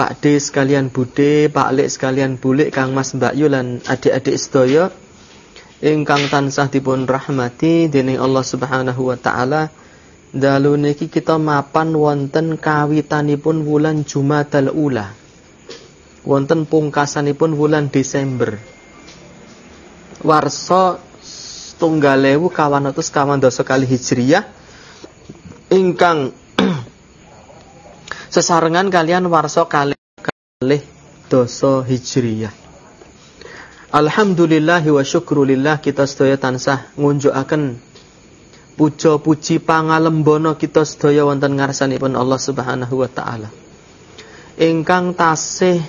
Pak D sekalian Bude, Pak Lek sekalian Bulik, Kang Mas Mbak Yu lan adik-adik sedaya ingkang tansah dipun rahmati dening Allah Subhanahu wa taala. Dalu niki kita mapan wonten kawitanipun wulan Jumadal Ula. Wonten pungkasanipun wulan Desember. Warsa setunggal ewu kawan atus kawan dosa kali Hijriyah ingkang sesarengan kalian warso kali kalih dosa hijriyah. Alhamdulillah wa syukrulillah kita sedaya tansah ngunjukaken puja puji pangalembono kita sedaya wonten ngarsanipun Allah Subhanahu wa taala. Ingkang tasih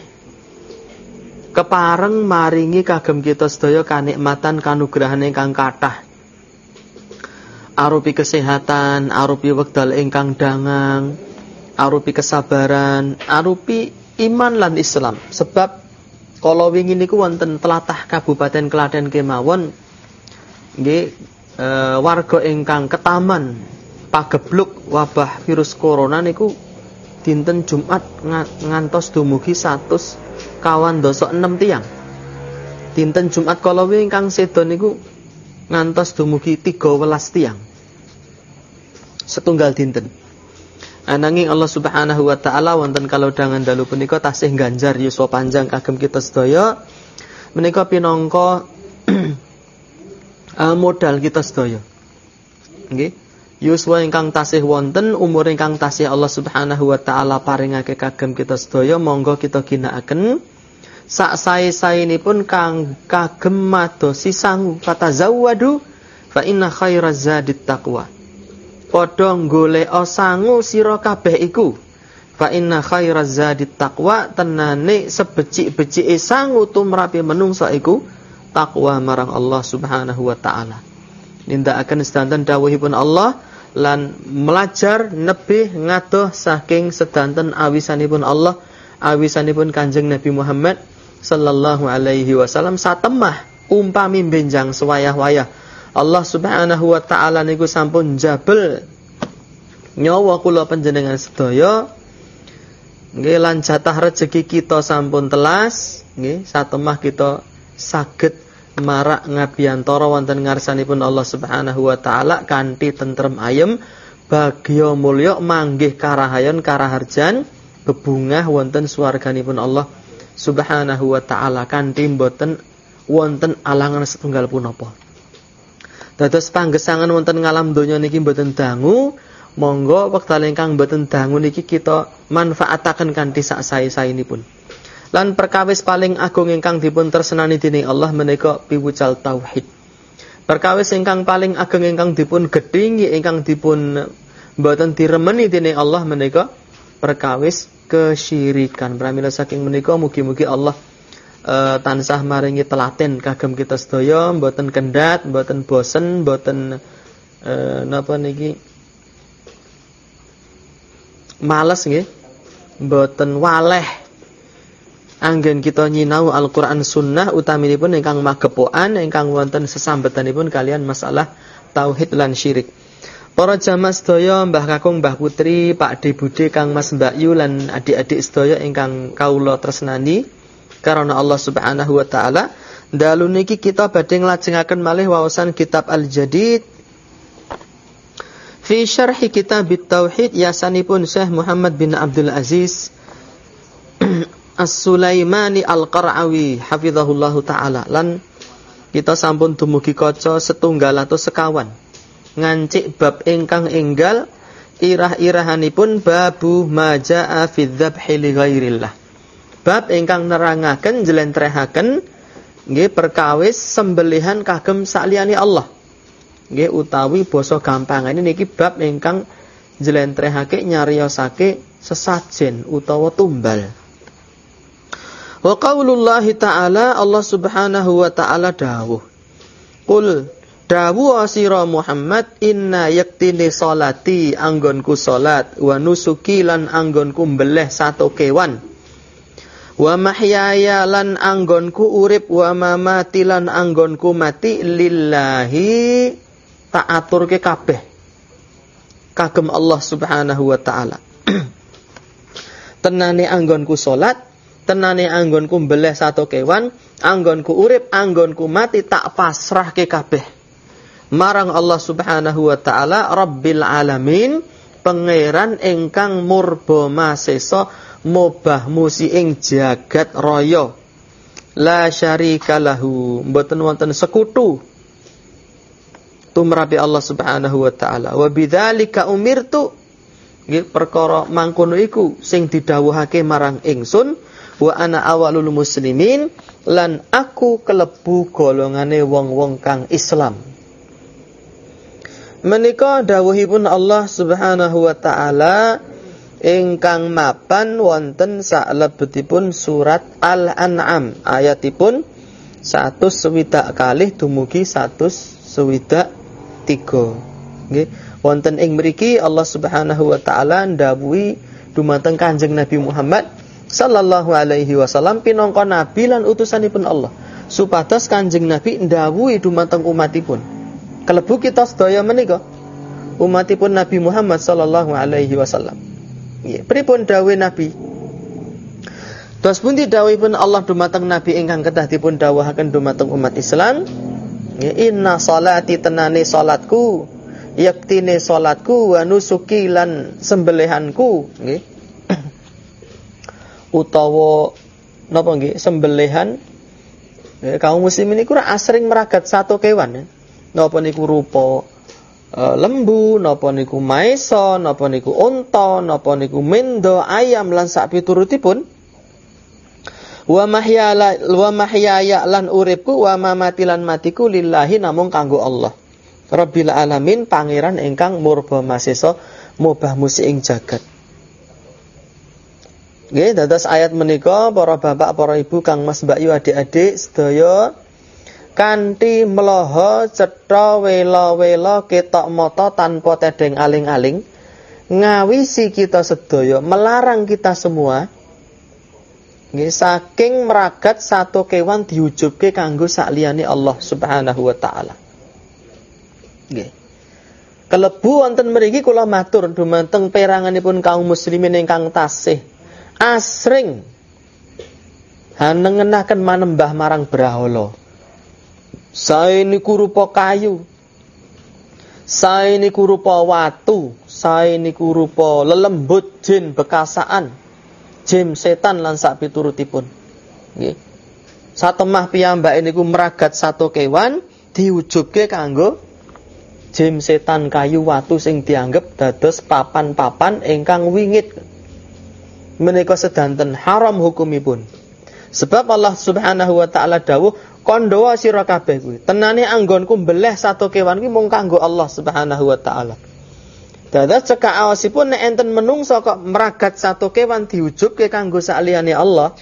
kepareng maringi kagem kita sedaya kanikmatan kanugrahan ingkang kathah. Arupi kesehatan, arupi wekdal ingkang dangang, arupi kesabaran, arupi iman lan Islam. Sebab kalau wingi niku wonten telatah Kabupaten Klaten kemawon nggih e, warga ingkang ketaman pagebluk wabah virus corona niku dinten Jumat ngantos dumugi 100 kawan dosok 6 tiang. Dinten Jumat kalau ingkang sedo niku ngantos dumugi 13 tiang. Setunggal dinten. Ananging Allah Subhanahu wa taala wonten kalodhangan dalu punika tasih ganjar yuswa panjang kagem kita sedaya menika pinangka uh, modal kita sedaya. Nggih. Yuswa ingkang tasih wonten umur ingkang tasih Allah Subhanahu wa taala paringake kagem kita sedaya monggo kita ginakaken sak sae-saenipun kang kagem madosi sang fatazawwadu fa inna khairaz zadit taqwa padha golek sangu sira kabeh iku. Fa inna khairaz zadit taqwa tenane sebecik-becike sangu tumrape menungsa iku takwa marang Allah Subhanahu wa taala. Nindakaken sedanten dawuhipun Allah lan melajar nebih ngadoh saking sedanten awisanipun Allah awisanipun Kanjeng Nabi Muhammad sallallahu alaihi wasallam satemah umpami benjang sewayah-wayah Allah Subhanahu wa taala niku sampun jabel. Nyawa kula panjenengan sedaya nggih lan jatah rezeki kita sampun telas nggih satemah kita saged marak ngabiyantara wonten ngarsanipun Allah Subhanahu wa taala kanthi tentrem ayem bagya mulya manggih karahayon karaharjan bebungah wonten swarganipun Allah Subhanahu wa taala kanthi boten wonten alangan setunggal punapa Dados panggesangan wonten ngalam donya niki mboten dangu, monggo wekdal ingkang mboten dangu niki kita manfaataken kanthi sak sae-saenipun. Lan perkawis paling agung ingkang dipun tersenani dening Allah menika piwucal tauhid. Perkawis ingkang paling ageng ingkang dipun gedhingi ingkang dipun mboten diremeni dening Allah menika perkawis kesyirikan. Pramila saking menika mugi-mugi Allah uh, tansah maringi telaten kagem kita sedaya mboten kendat, mboten bosen, mboten uh, napa niki males nggih. Mboten waleh anggen kita nyinau Al-Qur'an Sunnah utaminipun ingkang magepokan ingkang wonten sesambetanipun kalian masalah tauhid lan syirik. Para jamaah sedaya, Mbah Kakung, Mbah Putri, Pak De Bude, Kang Mas Mbak Yu lan adik-adik sedaya ingkang kawula tresnani karena Allah Subhanahu wa taala dalu niki kita badhe nglajengaken malih wawasan kitab Al-Jadid. Fi syarhi kitab tauhid yasanipun Syekh Muhammad bin Abdul Aziz As-Sulaimani Al-Qara'awi hafizahullahu taala. Lan kita sampun dumugi kaca setunggal atau sekawan. Ngancik bab ingkang enggal irah-irahanipun babu majaa fi dzabhi li ghairillah Bab ingkang nerangaken jlentrehaken nggih perkawis sembelihan kagem sakliyane Allah. Nggih utawi basa gampangane niki bab ingkang jlentrehake nyariosake sesajen utawa tumbal. Wa qaulullah ta'ala Allah Subhanahu wa ta'ala dawuh. Qul dawuh asira Muhammad inna yaktini salati anggonku salat wa nusuki lan anggonku mbeleh satu kewan Wa mahyaya lan anggonku urip wa mamati lan anggonku mati lillahi tak aturke kabeh kagem Allah Subhanahu wa taala. Tenane anggonku salat, tenane anggonku mbeleh satu kewan, anggonku urip, anggonku mati tak pasrahke kabeh. Marang Allah Subhanahu wa taala Rabbil alamin, pangeran ingkang murba masesa mobah musi ing jagat raya. La syarika lahu, mboten wonten sekutu tumrabi Allah Subhanahu wa taala. Wa bidzalika umirtu nggih perkara mangkono iku sing didhawuhake marang ingsun wa ana awalul muslimin lan aku kelebu golongane wong-wong kang Islam. Menika dawuhipun Allah Subhanahu wa taala ingkang mapan wonten salebetipun surat Al-An'am. Ayatipun 100 swidak kalih dumugi 100 swidak 3. Nggih. Wonten ing mriki Allah Subhanahu wa taala ndawuhi dumateng Kanjeng Nabi Muhammad sallallahu alaihi wasallam pinangka nabi lan utusanipun Allah. Supados Kanjeng Nabi ndawuhi dumateng umatipun. Kelebu kita sedaya menika. Umatipun Nabi Muhammad sallallahu alaihi wasallam nggih pripun dawuh Nabi? Terus pun didhawuhipun Allah dumateng Nabi ingkang kedah dipun dawuhaken dumateng umat Islam. Inna salati tenane salatku yaktine salatku wa nusuki lan sembelihanku. Nggih. Utawa napa nggih? Sembelihan. Ya, kaum muslimin niku asring meragat satu kewan ya. napa niku rupa e, lembu napa niku maisa napa niku unta napa niku mendo ayam lan sak piturutipun wa mahyaya wa mahyaya lan uripku wa mamati lan matiku lillahi namung kanggo Allah Rabbil alamin pangeran ingkang murba masesa mubah musi ing jagat. Nggih, dados ayat menika para bapak, para ibu, Kang Mas Mbak Yu adik-adik sedaya kanthi mloho cetha wela-wela ketok mata tanpa tedeng aling-aling ngawisi kita sedaya melarang kita semua nggih saking meragat satu kewan diujubke kanggo sakliyane Allah Subhanahu wa taala. Nggih. Kelebu wonten mriki kula matur dumateng peranganipun kaum muslimin ingkang tasih asring hanengenaken manembah marang brahala. Sae niku rupa kayu. Sae niku rupa watu, sae niku rupa lelembut jin bekasaan, jin setan lan sak piturutipun. Nggih. Satemah piyambak niku meragat satu kewan diujubke kanggo jim setan kayu watu sing dianggap dados papan-papan ingkang wingit menika sedanten haram hukumipun sebab Allah Subhanahu wa taala dawuh kondoa sira kabeh kuwi. Tenane anggonku mbeleh satu kewan kuwi mung kanggo Allah Subhanahu wa taala. Dados cekak awasipun nek enten menungso kok meragat satu kewan diujubke kanggo saliyane Allah.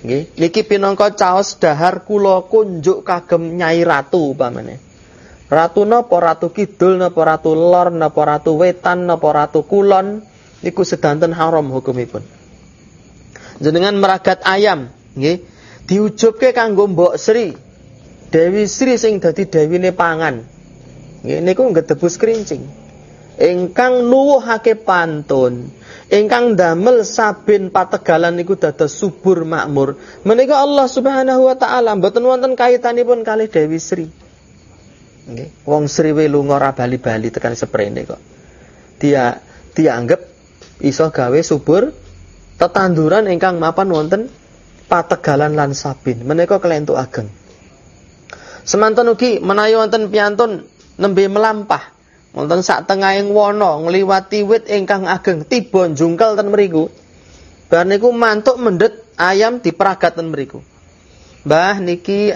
Nggih, niki pinangka caos dahar kula kunjuk kagem Nyai Ratu upamane. Ratu napa? Ratu kidul napa? Ratu lor napa? Ratu wetan napa? Ratu kulon. Niku sedanten haram hukumipun. Jenengan meragat ayam. Nggih diujubke kanggo Mbok Sri. Dewi Sri sing dadi dewine pangan. Nggih niku ngedebus kerincing. Ingkang nuwuhake pantun, ingkang damel saben pategalan niku dados subur makmur. Menika Allah Subhanahu wa taala mboten wonten kaitanipun kalih Dewi Sri. Nggih. Wong sriwe lunga ora bali-bali tekan seprene kok. Dia dianggap iso gawe subur tetanduran ingkang mapan wonten pategalan lan sabin. Menika kelentuk ageng. Semanten ugi menawi wonten piyantun nembe melampah wonten sak tengahing wana ngliwati wit ingkang ageng tiba jungkel ten mriku. Bar niku mantuk mendet ayam diperagat ten mriku. Mbah niki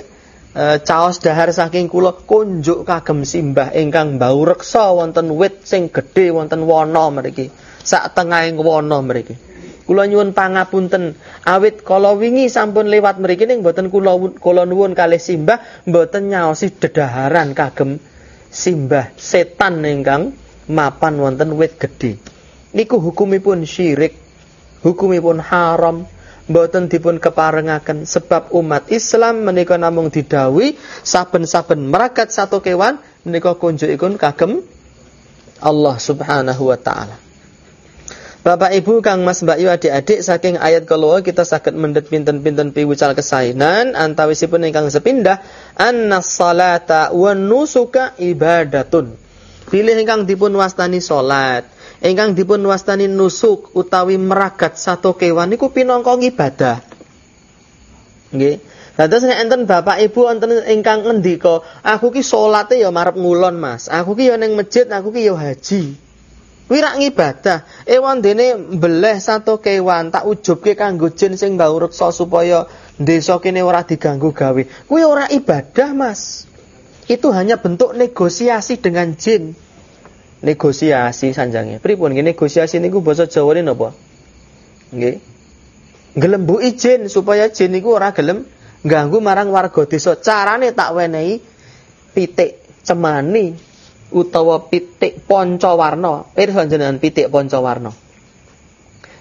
e, caos dahar saking kula kunjuk kagem simbah ingkang bau reksa wonten wit sing gedhe wonten wana mriki sak tengahing wana mriki kula nyuwun pangapunten awit kala wingi sampun lewat mriki ning mboten kula kula nuwun kalih simbah mboten nyaosi dedaharan kagem simbah setan ingkang mapan wonten wit gedhe niku hukumipun syirik hukumipun haram mboten dipun keparengaken sebab umat Islam menika namung didawi saben-saben meragat satu kewan menika kunjukipun kagem Allah Subhanahu wa taala. Bapak Ibu Kang Mas Mbak Yu adik-adik saking ayat kalau kita sakit mendet pinten-pinten piwucal kesainan antawisipun ingkang sepindah annas salata wa nusuka ibadatun. Pilih ingkang dipun wastani salat, ingkang dipun wastani nusuk utawi meragat satu kewan niku pinangka ibadah. Nggih. Dados nek enten bapak ibu enten ingkang ngendika, aku ki salate ya marep ngulon Mas. Aku ki ya ning masjid, aku ki ya haji. Kuwi rak ngibadah. Ewan dene mbeleh satu kewan tak ujubke kanggo jin sing mbau reksa supaya desa kene ora diganggu gawe. Kuwi ora ibadah, Mas. Itu hanya bentuk negosiasi dengan jin. Negosiasi sanjange. Pripun nggih negosiasi niku basa Jawane napa? Nggih. Gelembuki jin supaya jin niku ora gelem ganggu marang warga desa. Carane tak wenehi pitik cemani utawa pitik pancawarna. Pirsa jenengan pitik pancawarna?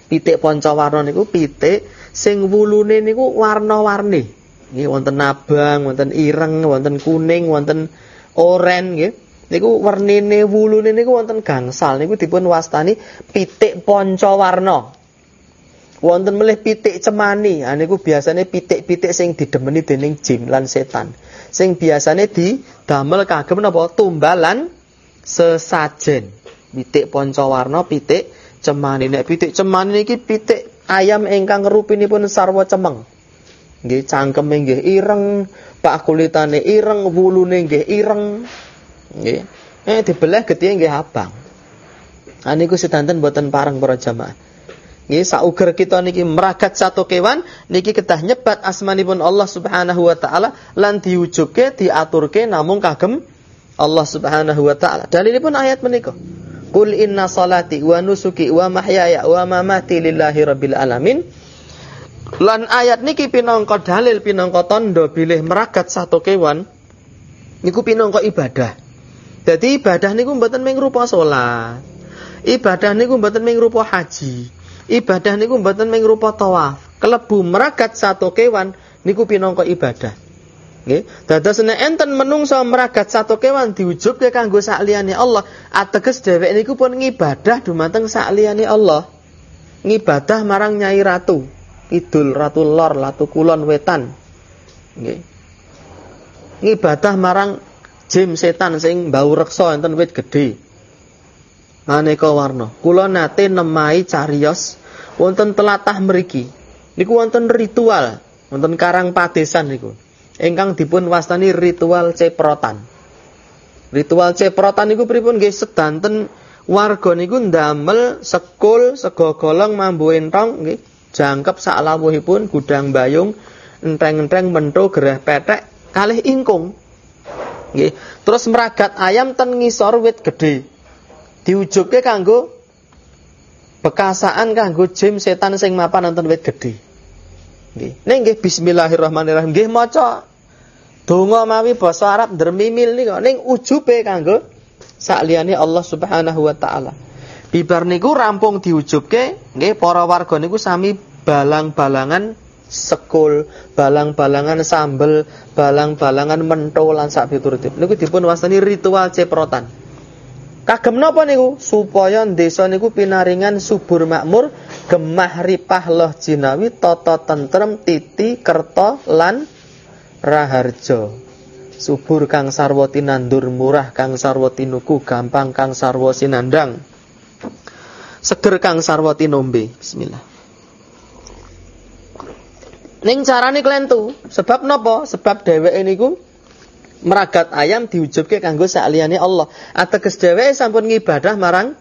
Pitik pancawarna niku pitik sing wulune niku warna-warni. Nggih wonten abang, wonten ireng, wonten kuning, wonten oren nggih. Niku wernine wulune niku wonten gangsal niku dipun wastani pitik pancawarna. Wonten melih pitik cemani, ha niku biasane pitik-pitik sing didemeni dening jin lan setan. Sing biasane didamel kagem napa tumbalan sesajen. Pitik pancawarna, pitik cemani. Nek pitik cemani niki pitik ayam ingkang rupinipun sarwa cemeng. Nggih cangkeme nggih ireng, pak kulitane ireng, wulune nggih ireng. Nggih. Eh dibelah getih nggih abang. Aniku sedanten boten pareng para jamaah. Nggih sauger kita niki meragat satu kewan niki kedah nyebat asmanipun Allah Subhanahu wa taala lan diwujudke diaturke namung kagem Allah Subhanahu wa taala. Dalilipun ayat menika. Qul inna salati wa nusuki wa mahyaya wa mamati lillahi rabbil alamin. Lan ayat niki pinangka dalil pinangka tanda bilih meragat satu kewan niku pinangka ibadah. Jadi ibadah niku mboten mung rupa salat. Ibadah niku mboten mung rupa haji. Ibadah niku mboten mung rupa tawaf. Kelebu meragat satu kewan niku pinangka ibadah. Nggih, dados nek enten menungso meragat satu kewan diwujudke kanggo sakliyane Allah, ateges dhewek niku pun ngibadah dumateng sakliyane Allah. Ngibadah marang Nyai Ratu, Idul Ratu Lor, Ratu Kulon Wetan. Nggih. Ngibadah marang jim setan sing bau reksa enten wit gedhe. Maneka warna. Kula nate nemai cariyos wonten telatah mriki. Niku wonten ritual, wonten karang padesan niku ingkang dipun wastani ritual ceprotan. Ritual ceprotan niku pripun nggih sedanten warga niku ndamel sekul sego golong mambu entong nggih jangkep saklawuhipun gudang bayung enteng-enteng mentho gerah petek kalih ingkung. Nggih. Terus meragat ayam ten ngisor wit gedhe. Diujubke kanggo bekasaan kanggo jim setan sing mapan wonten wit gedhe. Ning nggih bismillahirrahmanirrahim nggih maca donga mawi basa Arab dermimil nika ning ujube kanggo sakliyane Allah Subhanahu wa taala. Bibar niku rampung diujubke nggih para warga niku sami balang-balangan sekul, balang-balangan sambel, balang-balangan mentol lan sak piturutipun. Niku dipun wastani ritual ceprotan. Kagem napa niku? Supaya desa niku pinaringan subur makmur, gemah ripah loh jinawi, tata tentrem, titi, kerto, lan raharjo. Subur kang sarwa tinandur, murah kang sarwa tinuku, gampang kang sarwa sinandang. Seger kang sarwa tinombe. Bismillah. Ning carane klentu, sebab napa? Sebab dheweke niku meragat ayam diujubke kanggo sakliyane Allah. Ateges dheweke sampun ngibadah marang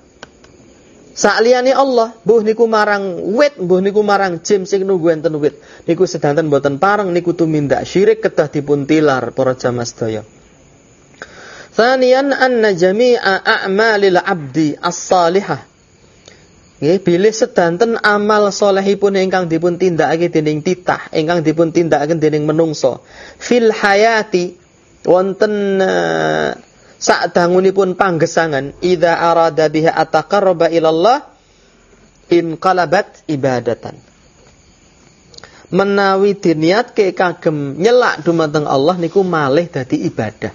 sakliyane Allah. Mbuh niku marang wit, mbuh niku marang jim sing nunggu enten wit. Niku sedanten boten pareng niku tumindak syirik kedah dipun tilar para jamaah sedaya. Thaniyan anna jami'a a'malil 'abdi as-salihah Nggih, bilih sedanten amal salehipun ingkang dipun tindakake dening titah, ingkang dipun tindakake dening menungso. Fil hayati wonten uh, sadangunipun panggesangan idza arada biha ataqarraba ila Allah inqalabat ibadatan. Menawi diniatke kagem nyelak dumateng Allah niku malih dadi ibadah.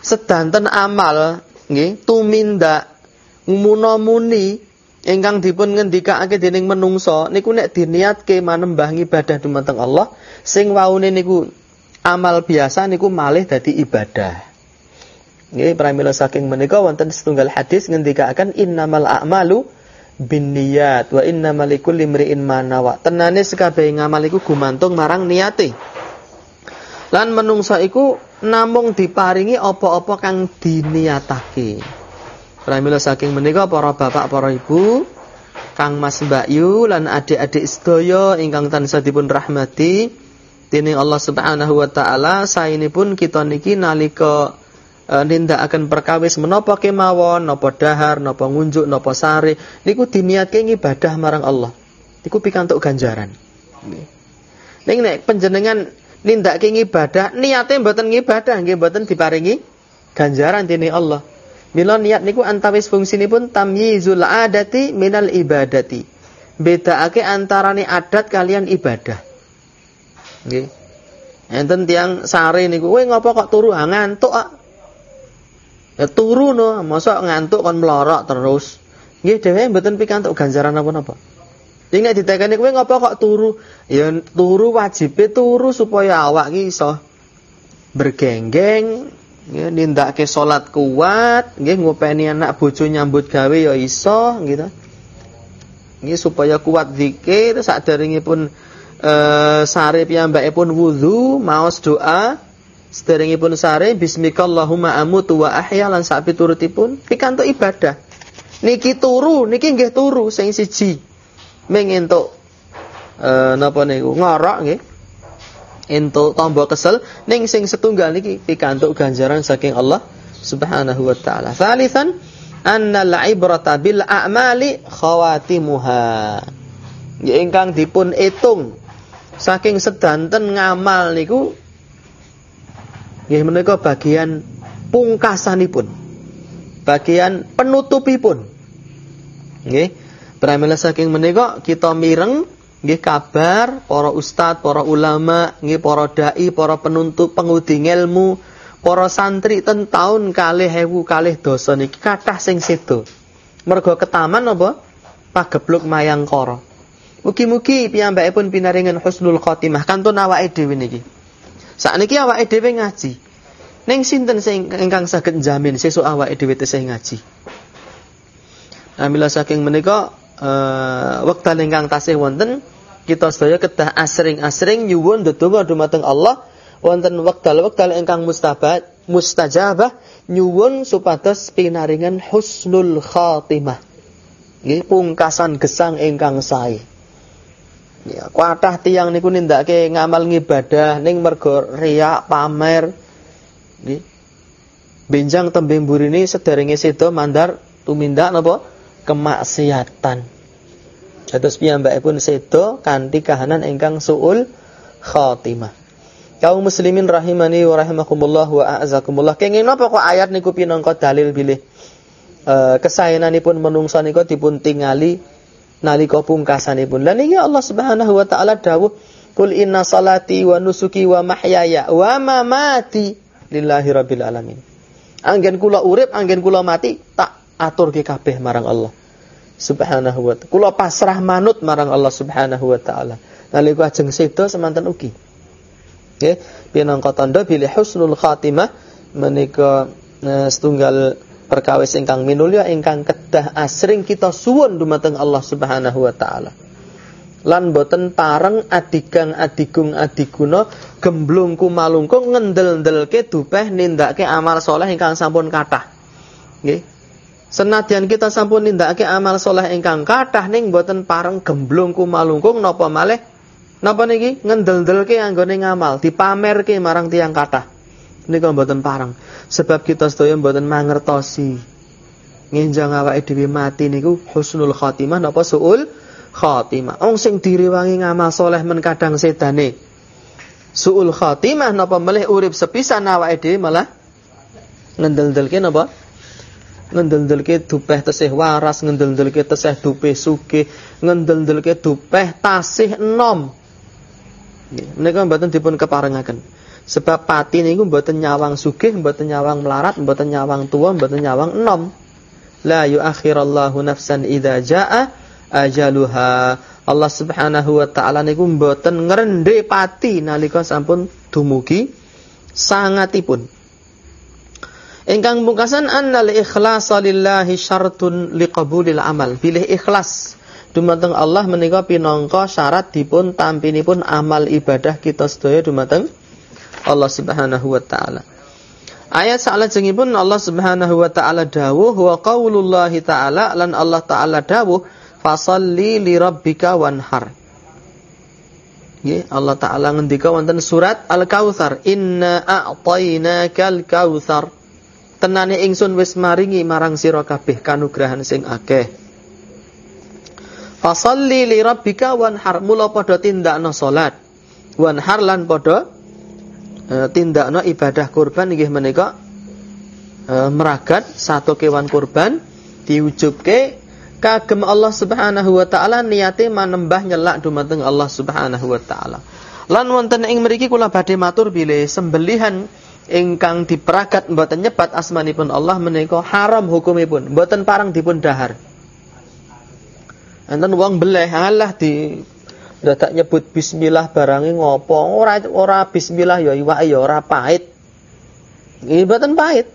Sedanten amal nggih tumindak muni ingkang dipun ngendikake dening menungso niku nek diniatke manembah ibadah dumateng Allah sing waune niku amal biasa niku malih dadi ibadah. Nggih pramila saking menika wonten setunggal hadis ngendikaken innamal a'malu binniyat wa innamal likulli imri'in ma nawa. Tenane sekabehe ngamal iku gumantung marang niate. Lan menungso iku namung diparingi apa-apa kang diniatake. Pramila saking menika para bapak, para ibu, Kang Mas Mbak Yu lan adik-adik sedaya ingkang tansah dipun rahmati dening Allah Subhanahu wa taala saenipun kita niki nalika e, akan perkawis menapa kemawon, napa dahar, napa ngunjuk, napa sare, niku diniatke ibadah marang Allah. Niku pikantuk ganjaran. Ning nek panjenengan nindakake ibadah, niate mboten ngibadah, nggih mboten diparingi ganjaran dening Allah. Mila niat niku antawis fungsinipun tamyizul adati minal ibadati. Bedakake antarane adat kalian ibadah. Nggih. Enten tiang sare niku, "Kowe ngopo kok turu ah, ngantuk ah?" Ya turu no, masa ngantuk kon melorok terus. Nggih dhewe mboten pikantuk ganjaran apa-apa. Ning nek ditekani kowe ngopo kok turu? Ya turu wajibe turu supaya awak ki iso bergenggeng, nggih nindakake salat kuat, nggih ngopeni anak bojo nyambut gawe ya iso gitu. Nggih supaya kuat zikir sakderengipun eh sare piyambakipun wudu, maos doa, sederengipun sare bismikallahumma amutu wa ahya lan sak piturutipun pikantuk ibadah. Niki turu, niki nggih turu sing siji. Ming entuk eh napa niku ngorok nggih entuk tombol kesel ning sing setunggal niki pikantuk ganjaran saking Allah Subhanahu wa taala. Salisan annal ibrata bil a'mali khawatimuha. Ingkang dipun itung saking sedanten ngamal niku nggih menika bagian pungkasanipun. Bagian penutupipun. Nggih. Pramila saking menika kita mireng nggih kabar para ustad, para ulama, nggih para dai, para penuntut pengudi ilmu, para santri ten taun kalih ewu kalih dosa niki kathah sing sedo. Mergo ketaman apa? Pagebluk mayangkara. Mugi-mugi piyambakipun pinaringan husnul khotimah kantun awake dhewe niki. Sakniki awake dhewe ngaji. Ning sinten sing ingkang saged jamin sesuk awake dhewe tesih ngaji. Amila saking menika uh, wekdal ingkang tasih wonten kita sedaya kedah asring-asring nyuwun ndedonga dumateng Allah wonten wekdal-wekdal ingkang mustabad mustajabah nyuwun supados pinaringan husnul khatimah. Nggih pungkasan gesang ingkang sae. Ya, kuatah tiang niku nindakake ngamal ngibadah ning mergo riya pamer. Nggih. Benjang tembe mburine sederenge sedo mandar tumindak napa? kemaksiatan. Dados pun sedo kanthi kahanan ingkang suul khatimah. Kaum muslimin rahimani wa rahimakumullah wa a'azakumullah. Kenging napa kok ayat niku pinangka dalil bilih e, kesayananipun menungsa niku dipun tingali nalika pungkasanipun. Lan iki Allah Subhanahu wa taala dawuh, "Qul inna salati wa nusuki wa mahyaya wa mamati lillahi rabbil alamin." Anggen kula urip, anggen kula mati, tak atur ke kabeh marang Allah subhanahu wa ta'ala. Kula pasrah manut marang Allah subhanahu wa ta'ala. Nalika ajeng sedo semanten ugi. Nggih, pinangka tandha bilih husnul khatimah menika uh, setunggal perkawis ingkang minulya ingkang kedah asring kita suwun dumateng Allah subhanahu wa ta'ala. Lan boten pareng adigang adigung adiguna gemblung kumalungkung ngendel-ndelke dupeh nindakake amal soleh ingkang sampun kathah. Nggih, Senadyan kita sampun nindakake amal soleh ingkang kathah ning boten pareng gemblung kumalungkung napa malih napa niki ngendel-ndelke anggone ngamal dipamerke marang tiang kathah nika boten pareng. Sebab kita sedaya boten mangertosi. Ngenjang awake dhewe mati niku husnul khotimah napa suul khotimah wong sing direwangi ngamal soleh men kadang sedane. Suul khotimah napa melih urip sepisan awake dhewe malah ngendel-ndelke napa? Ngendel-ndelke dupeh tesih waras, ngendel-ndelke tesih dupeh sugih, ngendel-ndelke dupeh tasih enom. Menika mboten dipun keparengaken. Sebab pati niku mboten nyawang sugih, mboten nyawang melarat, mboten nyawang tua, mboten nyawang enom. la yuakhirallahu nafsan idza jaa ajaluha. Allah Subhanahu wa taala niku mboten ngrendhe pati nalika sampun dumugi sangatipun. Ingkang pungkasan annal ikhlasa lillahi syartun liqabulil amal. Pilih ikhlas dumateng Allah menika pinangka syarat dipun tampinipun amal ibadah kita sedaya dumateng Allah Subhanahu wa taala. Ayat salajengipun Allah Subhanahu wa taala dawuh wa qaulullah taala lan Allah taala dawuh fasalli li rabbika wanhar. Nggih, Allah taala ngendika wonten surat Al-Kautsar, "Inna a'tainakal kautsar." Tenane ingsun wis maringi marang sira kabeh kanugrahan sing akeh. Fasalli li rabbika wanhar, mula padha tindakno salat. Wanhar lan padha e, tindakno ibadah kurban nggih menika e, meragat satu kewan kurban diujubke kagem Allah Subhanahu wa taala niate manembah nyelak dumateng Allah Subhanahu wa taala. Lan wonten ing mriki kula badhe matur bilih sembelihan ingkang diperagat mboten nyebat asmanipun Allah menika haram hukumipun, mboten parang dipun dahar. Enten wong beleh Allah di dadak nyebut bismillah barangi ngopo ora ora bismillah ya iwake ya ora pahit. Ini mboten pahit.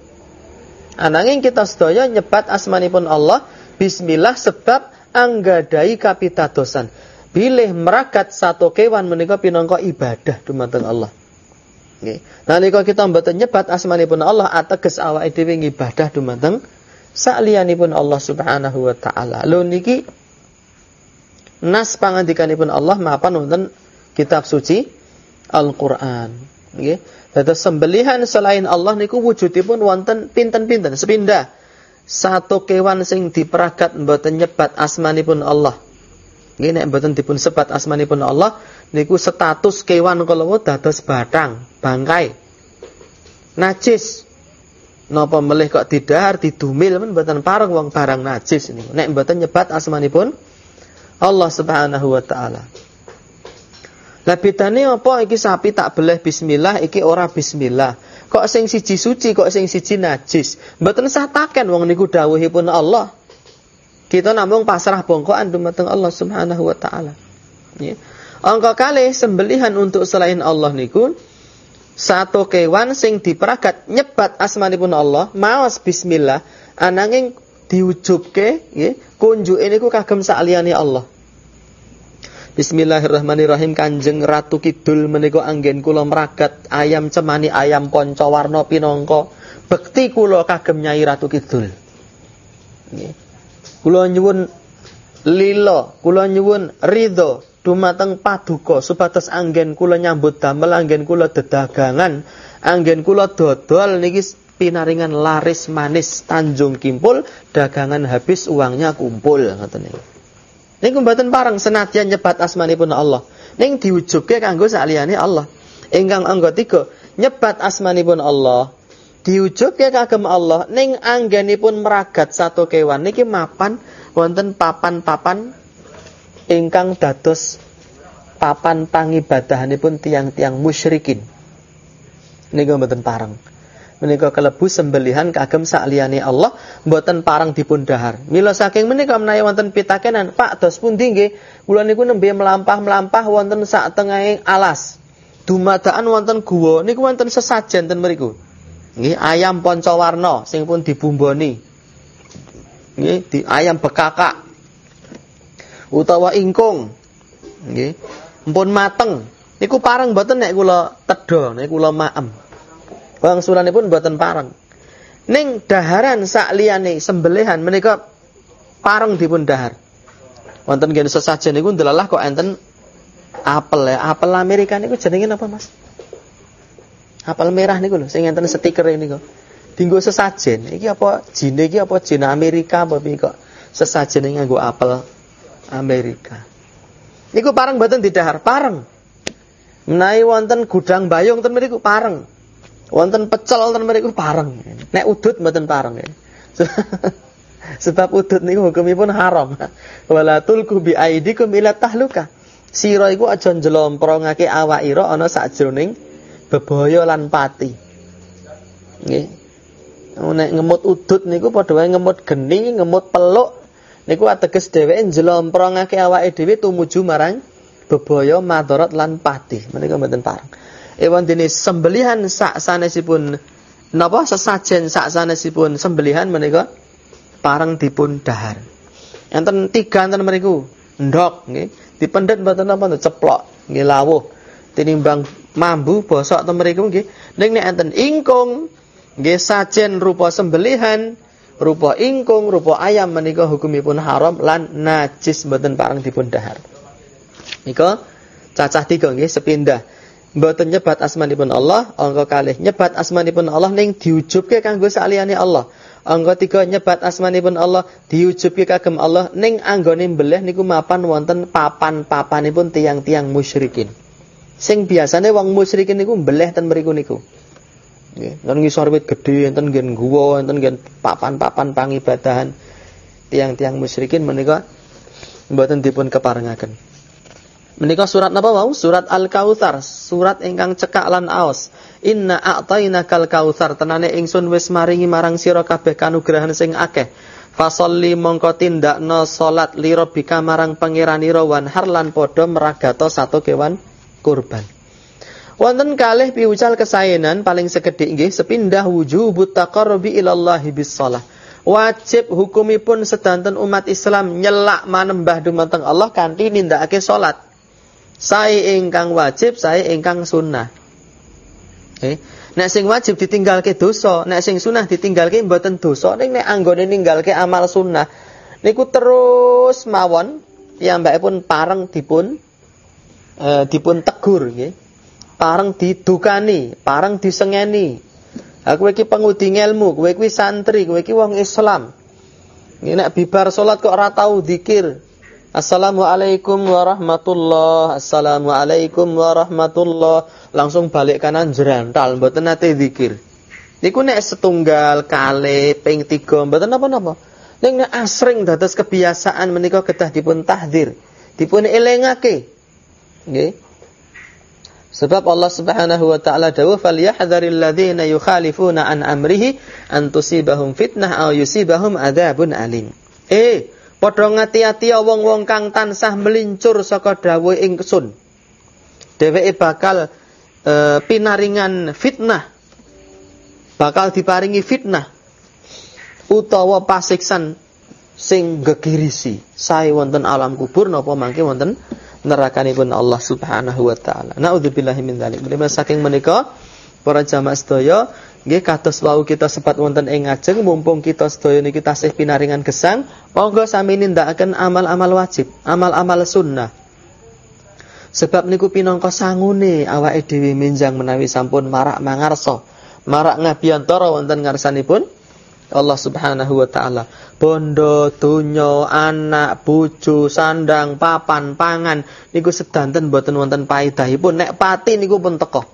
Ananging kita sedaya nyebat asmanipun Allah bismillah sebab anggadai kapitadosan. Bilih meragat satu kewan menika pinangka ibadah dumateng Allah. Nggih. Nalika kita mboten nyebat asmanipun Allah ateges awake dhewe ngibadah dumateng sakliyanipun Allah Subhanahu wa taala. Lho niki nas pangandikanipun Allah mapan wonten kitab suci Al-Qur'an. Nggih. Dados sembelihan selain Allah niku wujudipun wonten pinten-pinten sepindah. Satu kewan sing diperagat mboten nyebat asmanipun Allah. Nggih nek mboten dipun sebat asmanipun Allah niku status kewan kalawau dados batang, bangkai. Najis. Napa melih kok didahar didumil men mboten pareng wong barang najis niku. Nek mboten nyebat asmanipun Allah Subhanahu wa taala. Lah bedane apa iki sapi tak beleh bismillah iki ora bismillah. Kok sing siji suci kok sing siji najis. Mboten sah taken wong niku dawuhipun Allah. Kita namung pasrah bongkoan dumateng Allah Subhanahu wa taala. Ya. Angka kali sembelihan untuk selain Allah niku satu kewan sing diperagat nyebat asmanipun Allah maos bismillah ananging diujubke nggih kunjuke niku kagem sakliyane Allah. Bismillahirrahmanirrahim Kanjeng Ratu Kidul menika anggen kula meragat ayam cemani ayam ponco warna pinangka bekti kula kagem Nyai Ratu Kidul. Nggih. Kula nyuwun lila, kula nyuwun ridho dumateng paduka supados anggen kula nyambut damel anggen kula dedagangan anggen kula dodol niki pinaringan laris manis Tanjung Kimpul, dagangan habis uangnya kumpul ngoten niku. Niku mboten pareng senadyan nyebat asmanipun Allah. Ning diujubke kanggo saliyane Allah. Ingkang angka 3, nyebat asmanipun Allah. Diujubke kagem Allah ning anggenipun meragat satu kewan niki mapan wonten papan-papan ingkang dados papan pangibadahanipun tiang-tiang musyrikin. Niku mboten pareng menika kelebu sembelihan kagem sakliyane Allah mboten parang dipun dahar. Mila saking menika menawi wonten pitakenan, Pak dos pundi nggih? Kula niku nembe melampah-melampah wonten sak tengahing alas. Dumadaan wonten guwa niku wonten sesajen ten mriku. Nggih, ayam pancawarna sing pun dibumboni. Nggih, di ayam bekakak. Utawa ingkung. Nggih. Mpun mateng. Niku parang mboten nek kula tedha, nek kula maem. Pun buatan parang. Ning daharan sak liyane sembelihan parang dipun dahar. Wonten nggih sesajen niku ndelalah kok enten apel ya. Apel Amerika niku jenenge apa, Mas? Apel merah niku lho sing enten stiker niku. Dinggo sesajen. Iki apa jine iki apa jine Amerika apa piye kok sesajen nganggo apel Amerika. Niku parang mboten didahar, pareng. Menawi wonten gudang bayung ten mriku pareng. Wonten pecel wonten mriku pareng. Nek udut mboten pareng. Sebab udut niku hukumipun haram. Wala tulku bi aidikum ila tahluka. Sira iku aja njlomprongake awakira ana sajroning bebaya lan pati. Nggih. Nek ngemut udut niku padha wae ngemut geni, ngemut peluk niku ateges dheweke njlomprongake awake dhewe tumuju marang bebaya madarat lan pati. Menika mboten pareng. Ewan dene sembelihan sak sanesipun napa sesajen sak sanesipun sembelihan menika pareng dipun dahar. Enten tiga enten mriku ndok. Dipendet mboten napa ceplok nggih lawuh. Tinimbang mambu bosok nggih. Ning nek enten ingkung nggih sajen rupa sembelihan, rupa ingkung, rupa ayam menika hukumipun haram lan najis mboten pareng dipun dahar. Nika cacah tiga nggih sepindah. Mboten nyebat asmanipun Allah, angka kalih nyebat asmanipun Allah ning diujubke kanggo saliyane Allah. Angka tiga nyebat asmanipun Allah diujubke kagem Allah ning anggone mbelih niku mapan wonten papan-papanipun tiang-tiang musyrikin. Sing biasane wong musyrikin niku mbelih ten mriku niku. Nggih, enten ngisor wit gedhe, enten nggen guwa, enten nggen papan-papan pangibadahan tiang-tiang musyrikin menika mboten dipun keparengaken. Menika surat napa wau? Surat Al-Kautsar, surat ingkang cekak lan aos. Inna a'tainakal kautsar, tenane ingsun wis maringi marang sira kabeh kanugrahan sing akeh. Fasolli mongko tindakno salat lira bika marang pangeranira wan harlan padha meragato satu kewan kurban. Wonten kalih piucal kesaenan paling sekedhik nggih sepindah wujubut taqarrubi ilallahi bis shalah. Wajib hukumipun sedanten umat Islam nyelak manembah dumateng Allah kanthi nindakake salat. Saya ingkang wajib, saya ingkang sunnah. Eh, nek sing wajib ditinggalke dosa, nek sing sunnah ditinggalke mboten dosa, ning nek anggone ninggalke amal sunnah niku terus mawon pun pareng dipun eh, dipun tegur nggih. Pareng didukani, pareng disengeni. Aku iki pengudi ilmu, kowe iki santri, kowe iki wong Islam. Nek bibar salat kok ora tau Assalamualaikum warahmatullah. Assalamualaikum warahmatullah. Langsung balik kanan jerantal, mboten nate zikir. Niku nek setunggal kali ping 3 mboten napa-napa. Ning nek asring dados kebiasaan menika kedah dipun tahdzir, dipun elengake. Nggih. Sebab Allah Subhanahu wa taala dawuh falyahdharil ladzina yukhalifuna an amrihi an tusibahum fitnah aw yusibahum adzabun alim. Eh, Padha ngati-ati wong-wong kang tansah melincur saka dawuh ingsun. Dheweke bakal e, pinaringan fitnah. Bakal diparingi fitnah utawa pasiksan sing gegirisi sae wonten alam kubur napa mangke wonten nerakanipun Allah Subhanahu wa taala. Nauzubillahi min dzalik. Saking menika para jamaah sedaya Nggih kados wau kita sempat wonten ing ngajeng mumpung kita sedaya niki tasih pinaringan gesang, monggo sami nindakaken amal-amal wajib, amal-amal sunnah. Sebab niku pinangka sangune awake dhewe minjang menawi sampun marak mangarsa, marak ngabiyantara wonten ngarsanipun Allah Subhanahu wa taala. Bondo, donya, anak, bojo, sandang, papan, pangan niku sedanten boten wonten paedahipun. Nek pati niku pun teko.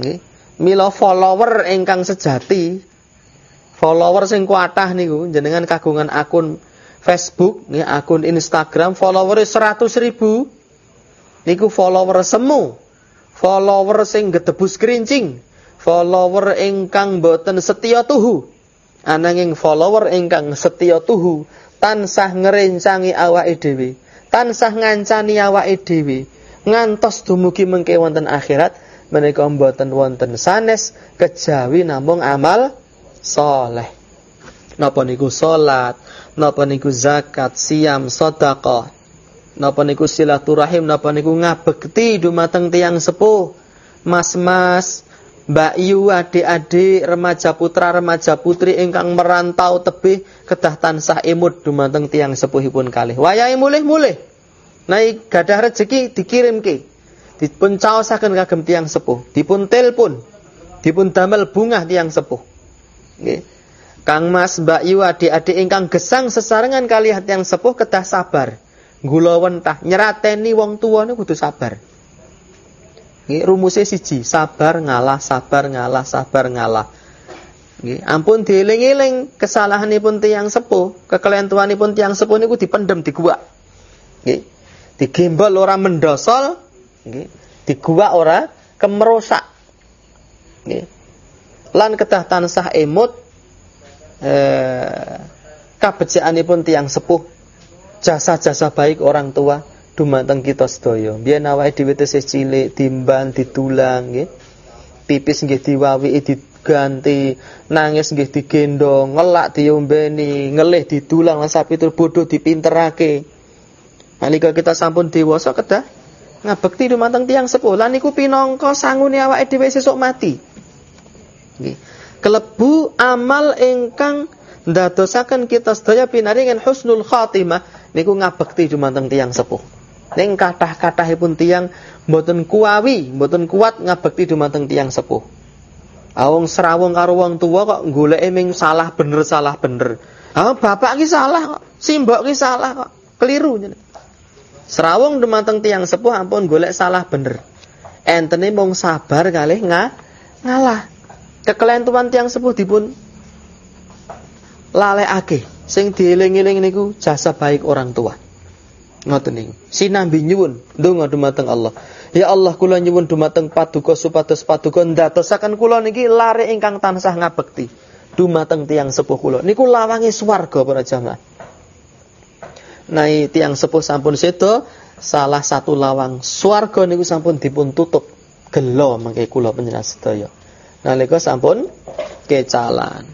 Nggih. Mila follower ingkang sejati, follower sing kuatah niku jenengan kagungan akun Facebook, nih akun Instagram follower 100 ribu. Niku follower semu. Follower sing gedebus kerincing. Follower ingkang boten setia tuhu. Ananging follower ingkang setia tuhu tansah ngerencangi awake dhewe, tansah ngancani awake dhewe ngantos dumugi mengke wonten akhirat menika mboten wonten sanes kejawi namung amal soleh. Napa niku salat, napa niku zakat, siam, sedekah, napa niku silaturahim, napa niku ngabekti dumateng tiang sepuh, mas-mas, Mbak Yu, adik-adik, remaja putra, remaja putri ingkang merantau tebih kedah tansah imut dumateng tiang sepuhipun kalih. Wayahe mulih-mulih. Naik gadah rezeki dikirimke dipun caosaken kagem tiang sepuh, dipun telepon, dipun damel bunga tiang sepuh. Nggih. Kang Mas, Mbak Yu, adik-adik ingkang gesang sesarengan kalian tiang sepuh kedah sabar. Gula wentah nyerateni wong tuwa niku kudu sabar. Nggih, rumusé siji, sabar ngalah, sabar ngalah, sabar ngalah. Nggih, ampun dieling-eling kesalahanipun tiang sepuh, kekelian tuanipun tiang sepuh niku dipendem diguwak. Nggih. Digembol ora mendosol, nggih digua ora kemerosak lan kedah tansah emut eh, kabejakanipun tiang sepuh, jasa-jasa baik orang tua dumateng kita sedaya. Biyen awake dhewe tesih cilik timban ditulang nggih. Pipis nggih diwawi diganti, nangis nggih digendong, ngelak diombeni, ngelih ditulang lan sapitur bodho dipinterake. Nalika kita sampun dewasa kedah ngabekti dumateng tiang sepuh. Lan niku pinangka sangune awake dhewe sesuk mati. Nggih. Kelebu amal ingkang ndadosaken kita sedaya pinaringan husnul khatimah niku ngabekti dumateng tiang sepuh. Ning kathah-kathahipun tiang mboten kuawi, mboten kuat ngabekti dumateng tiang sepuh. Awong serawung karo wong tua kok goleke ming salah bener salah bener. Ah bapak ki salah kok, simbok ki salah kok. Keliru. Serawung dumateng tiang sepuh ampun golek salah bener. Entene mung sabar kalih nga, ngalah. Kekelentuan tiang sepuh dipun lalekake. Sing dieling-eling niku jasa baik orang tua. Ngoten niku. Sinambi nyuwun ndonga dumateng Allah. Ya Allah kula nyuwun dumateng paduka supados paduka ndatosaken kula niki lare ingkang tansah ngabekti dumateng tiang sepuh kula. Niku lawange swarga para jamaah nai tiang sepuh sampun sedo salah satu lawang swarga niku sampun dipun tutup. Gelo mangke kula panjenengan sedaya. Nalika sampun kecalan.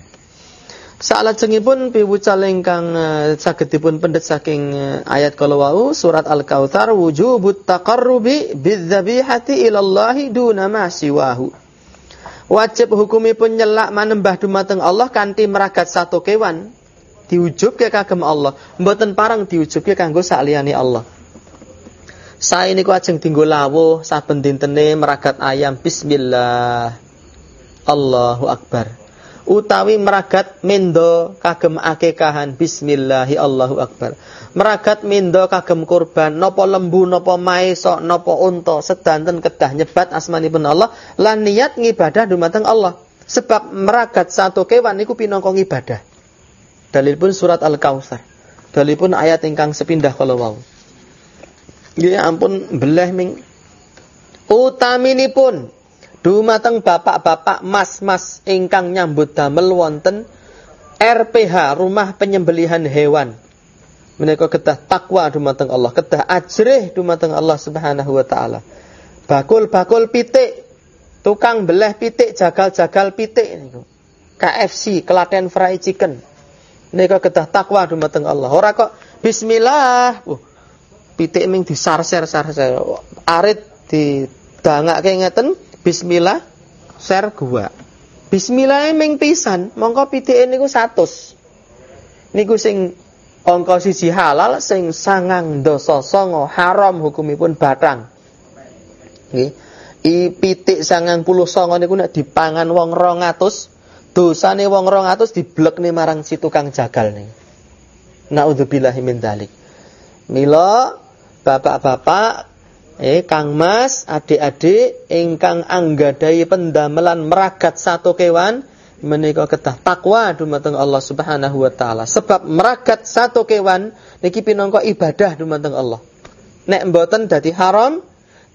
Salajengipun piwucal ingkang uh, saged dipun pendet saking uh, ayat kala wau surat Al-Kautsar wujubut taqarrubi bidzabihati ilallahi duna ma siwahu. Wajib hukumipun nyelak manembah dumateng Allah kanthi meragat satu kewan diujubke kagem Allah, mboten parang diujubke kanggo saliyane Allah. Saya niku ajeng dinggo lawuh saben dintene meragat ayam bismillah. Allahu akbar. Utawi meragat mendo kagem akekahan bismillahi Allahu akbar. Meragat mendo kagem kurban nopo lembu nopo maesok nopo unta sedanten kedah nyebat asmanipun Allah lan niat ngibadah dumateng Allah. Sebab meragat satu kewan niku pinangka ibadah. Dalil pun surat Al-Kautsar. Dalil pun ayat ingkang sepindah kalau wau. Ya ampun belah ming utaminipun dumateng bapak-bapak mas-mas ingkang nyambut damel wonten RPH rumah penyembelihan hewan. Menika kedah takwa dumateng Allah, kedah ajrih dumateng Allah Subhanahu wa taala. Bakul-bakul pitik, tukang belah pitik, jagal-jagal pitik. KFC, Klaten Fried Chicken. Nika kedah takwa dumateng Allah. Ora kok bismillah. Uh, pitik ming disar-ser-sar-ser. Arit didangake ngeten bismillah ser gua. Bismillah ming pisan, mongko pitike niku 100. Niku sing angka siji halal sing sangang dosa songo haram hukumipun batang. Nggih. I pitik sangang puluh songo niku nek dipangan wong rong atus dosane wong 200 diblekne marang si tukang jagal nih. Nauzubillahi min dzalik. Mila bapak-bapak eh Kang Mas, adik-adik ingkang anggadai pendamelan meragat satu kewan menika ketah takwa dumateng Allah Subhanahu wa taala. Sebab meragat satu kewan niki pinangka ibadah dumateng Allah. Nek mboten dadi haram,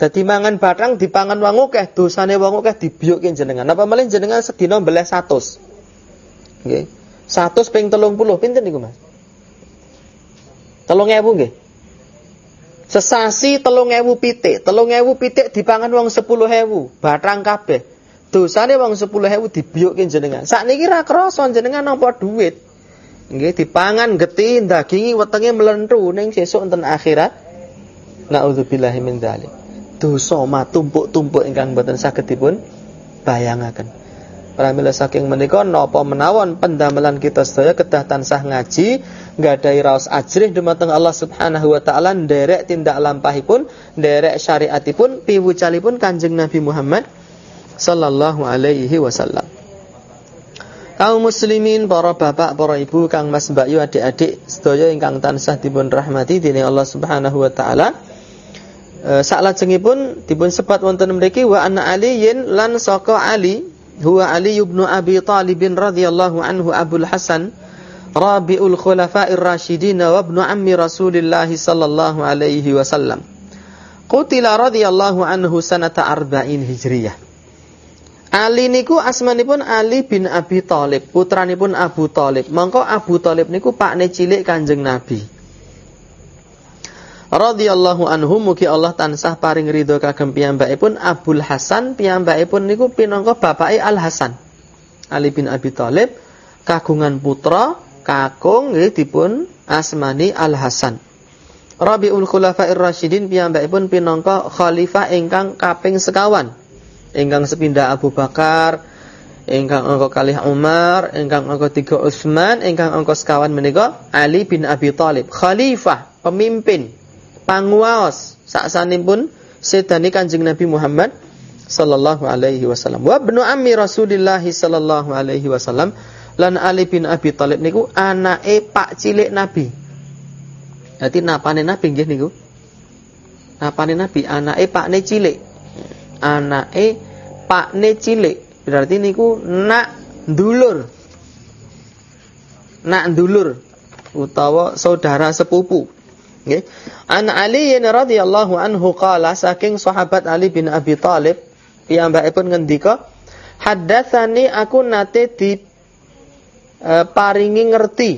Dadi mangan batang dipangan wong akeh, dosane wong akeh dibiyukke jenengan. Apa malih jenengan sedina mbeleh 100. Nggih. 100 ping 30 pinten niku, Mas? 3000 nggih. Sesasi 3000 pitik, 3000 pitik dipangan wong 10000, batang kabeh. Dosane wong 10000 dibiyukke jenengan. Sakniki ra krasa jenengan nampa dhuwit. Nggih dipangan geti dagingi wetenge melentu ning sesuk enten akhirat. Nauzubillahi min dzalik dosa tumpuk-tumpuk ingkang boten saged dipun bayangaken. Pramila saking menika napa menawon pendamelan kita sedaya kedah tansah ngaji nggadahi raos ajrih dumateng Allah Subhanahu wa taala nderek tindak lampahipun nderek syariatipun piwucalipun Kanjeng Nabi Muhammad sallallahu alaihi wasallam. Kaum muslimin, para bapak, para ibu, kang mas, mbak yu, adik-adik, sedaya ingkang tansah dipun rahmati dening Allah Subhanahu wa taala. E, saklajengipun dipun sebat wonten mriki wa anna aliyin lan saka Ali huwa Ali ibn Abi Thalib radhiyallahu anhu Abul Hasan Rabiul Khulafa'ir Rasyidin wa ibnu ammi Rasulillah sallallahu alaihi wasallam. Qutila radhiyallahu anhu sanata arba'in Hijriyah. Ali niku asmanipun Ali bin Abi Thalib, putranipun Abu Thalib. Mongko Abu Thalib niku pakne cilik Kanjeng Nabi. Radhiyallahu anhu mugi Allah tansah paring ridho kagem piyambakipun Abdul Hasan piyambakipun niku pinangka bapake Al Hasan. Ali bin Abi Thalib kagungan putra kakung nggih dipun asmani Al Hasan. Rabiul Khulafair Rasyidin piyambakipun pinangka khalifah ingkang kaping sekawan ingkang sepindah Abu Bakar, ingkang angka kalih Umar, ingkang angka tiga Utsman, ingkang angka sekawan menika Ali bin Abi Thalib, khalifah, pemimpin, panguwaos saksanipun sedani Kanjeng Nabi Muhammad sallallahu alaihi wasallam. Wa ibnu ammi Rasulillah sallallahu alaihi wasallam lan Ali bin Abi Thalib niku anake pak cilik Nabi. Dadi napane Nabi nggih niku. Napane Nabi anake pakne cilik anake pakne cilik. Berarti niku nak dulur. Nak dulur utawa saudara sepupu. Nggih. An Ali radhiyallahu anhu qala saking sahabat Ali bin Abi Thalib piyambakipun ngendika haddatsani aku nate di e, paringi ngerti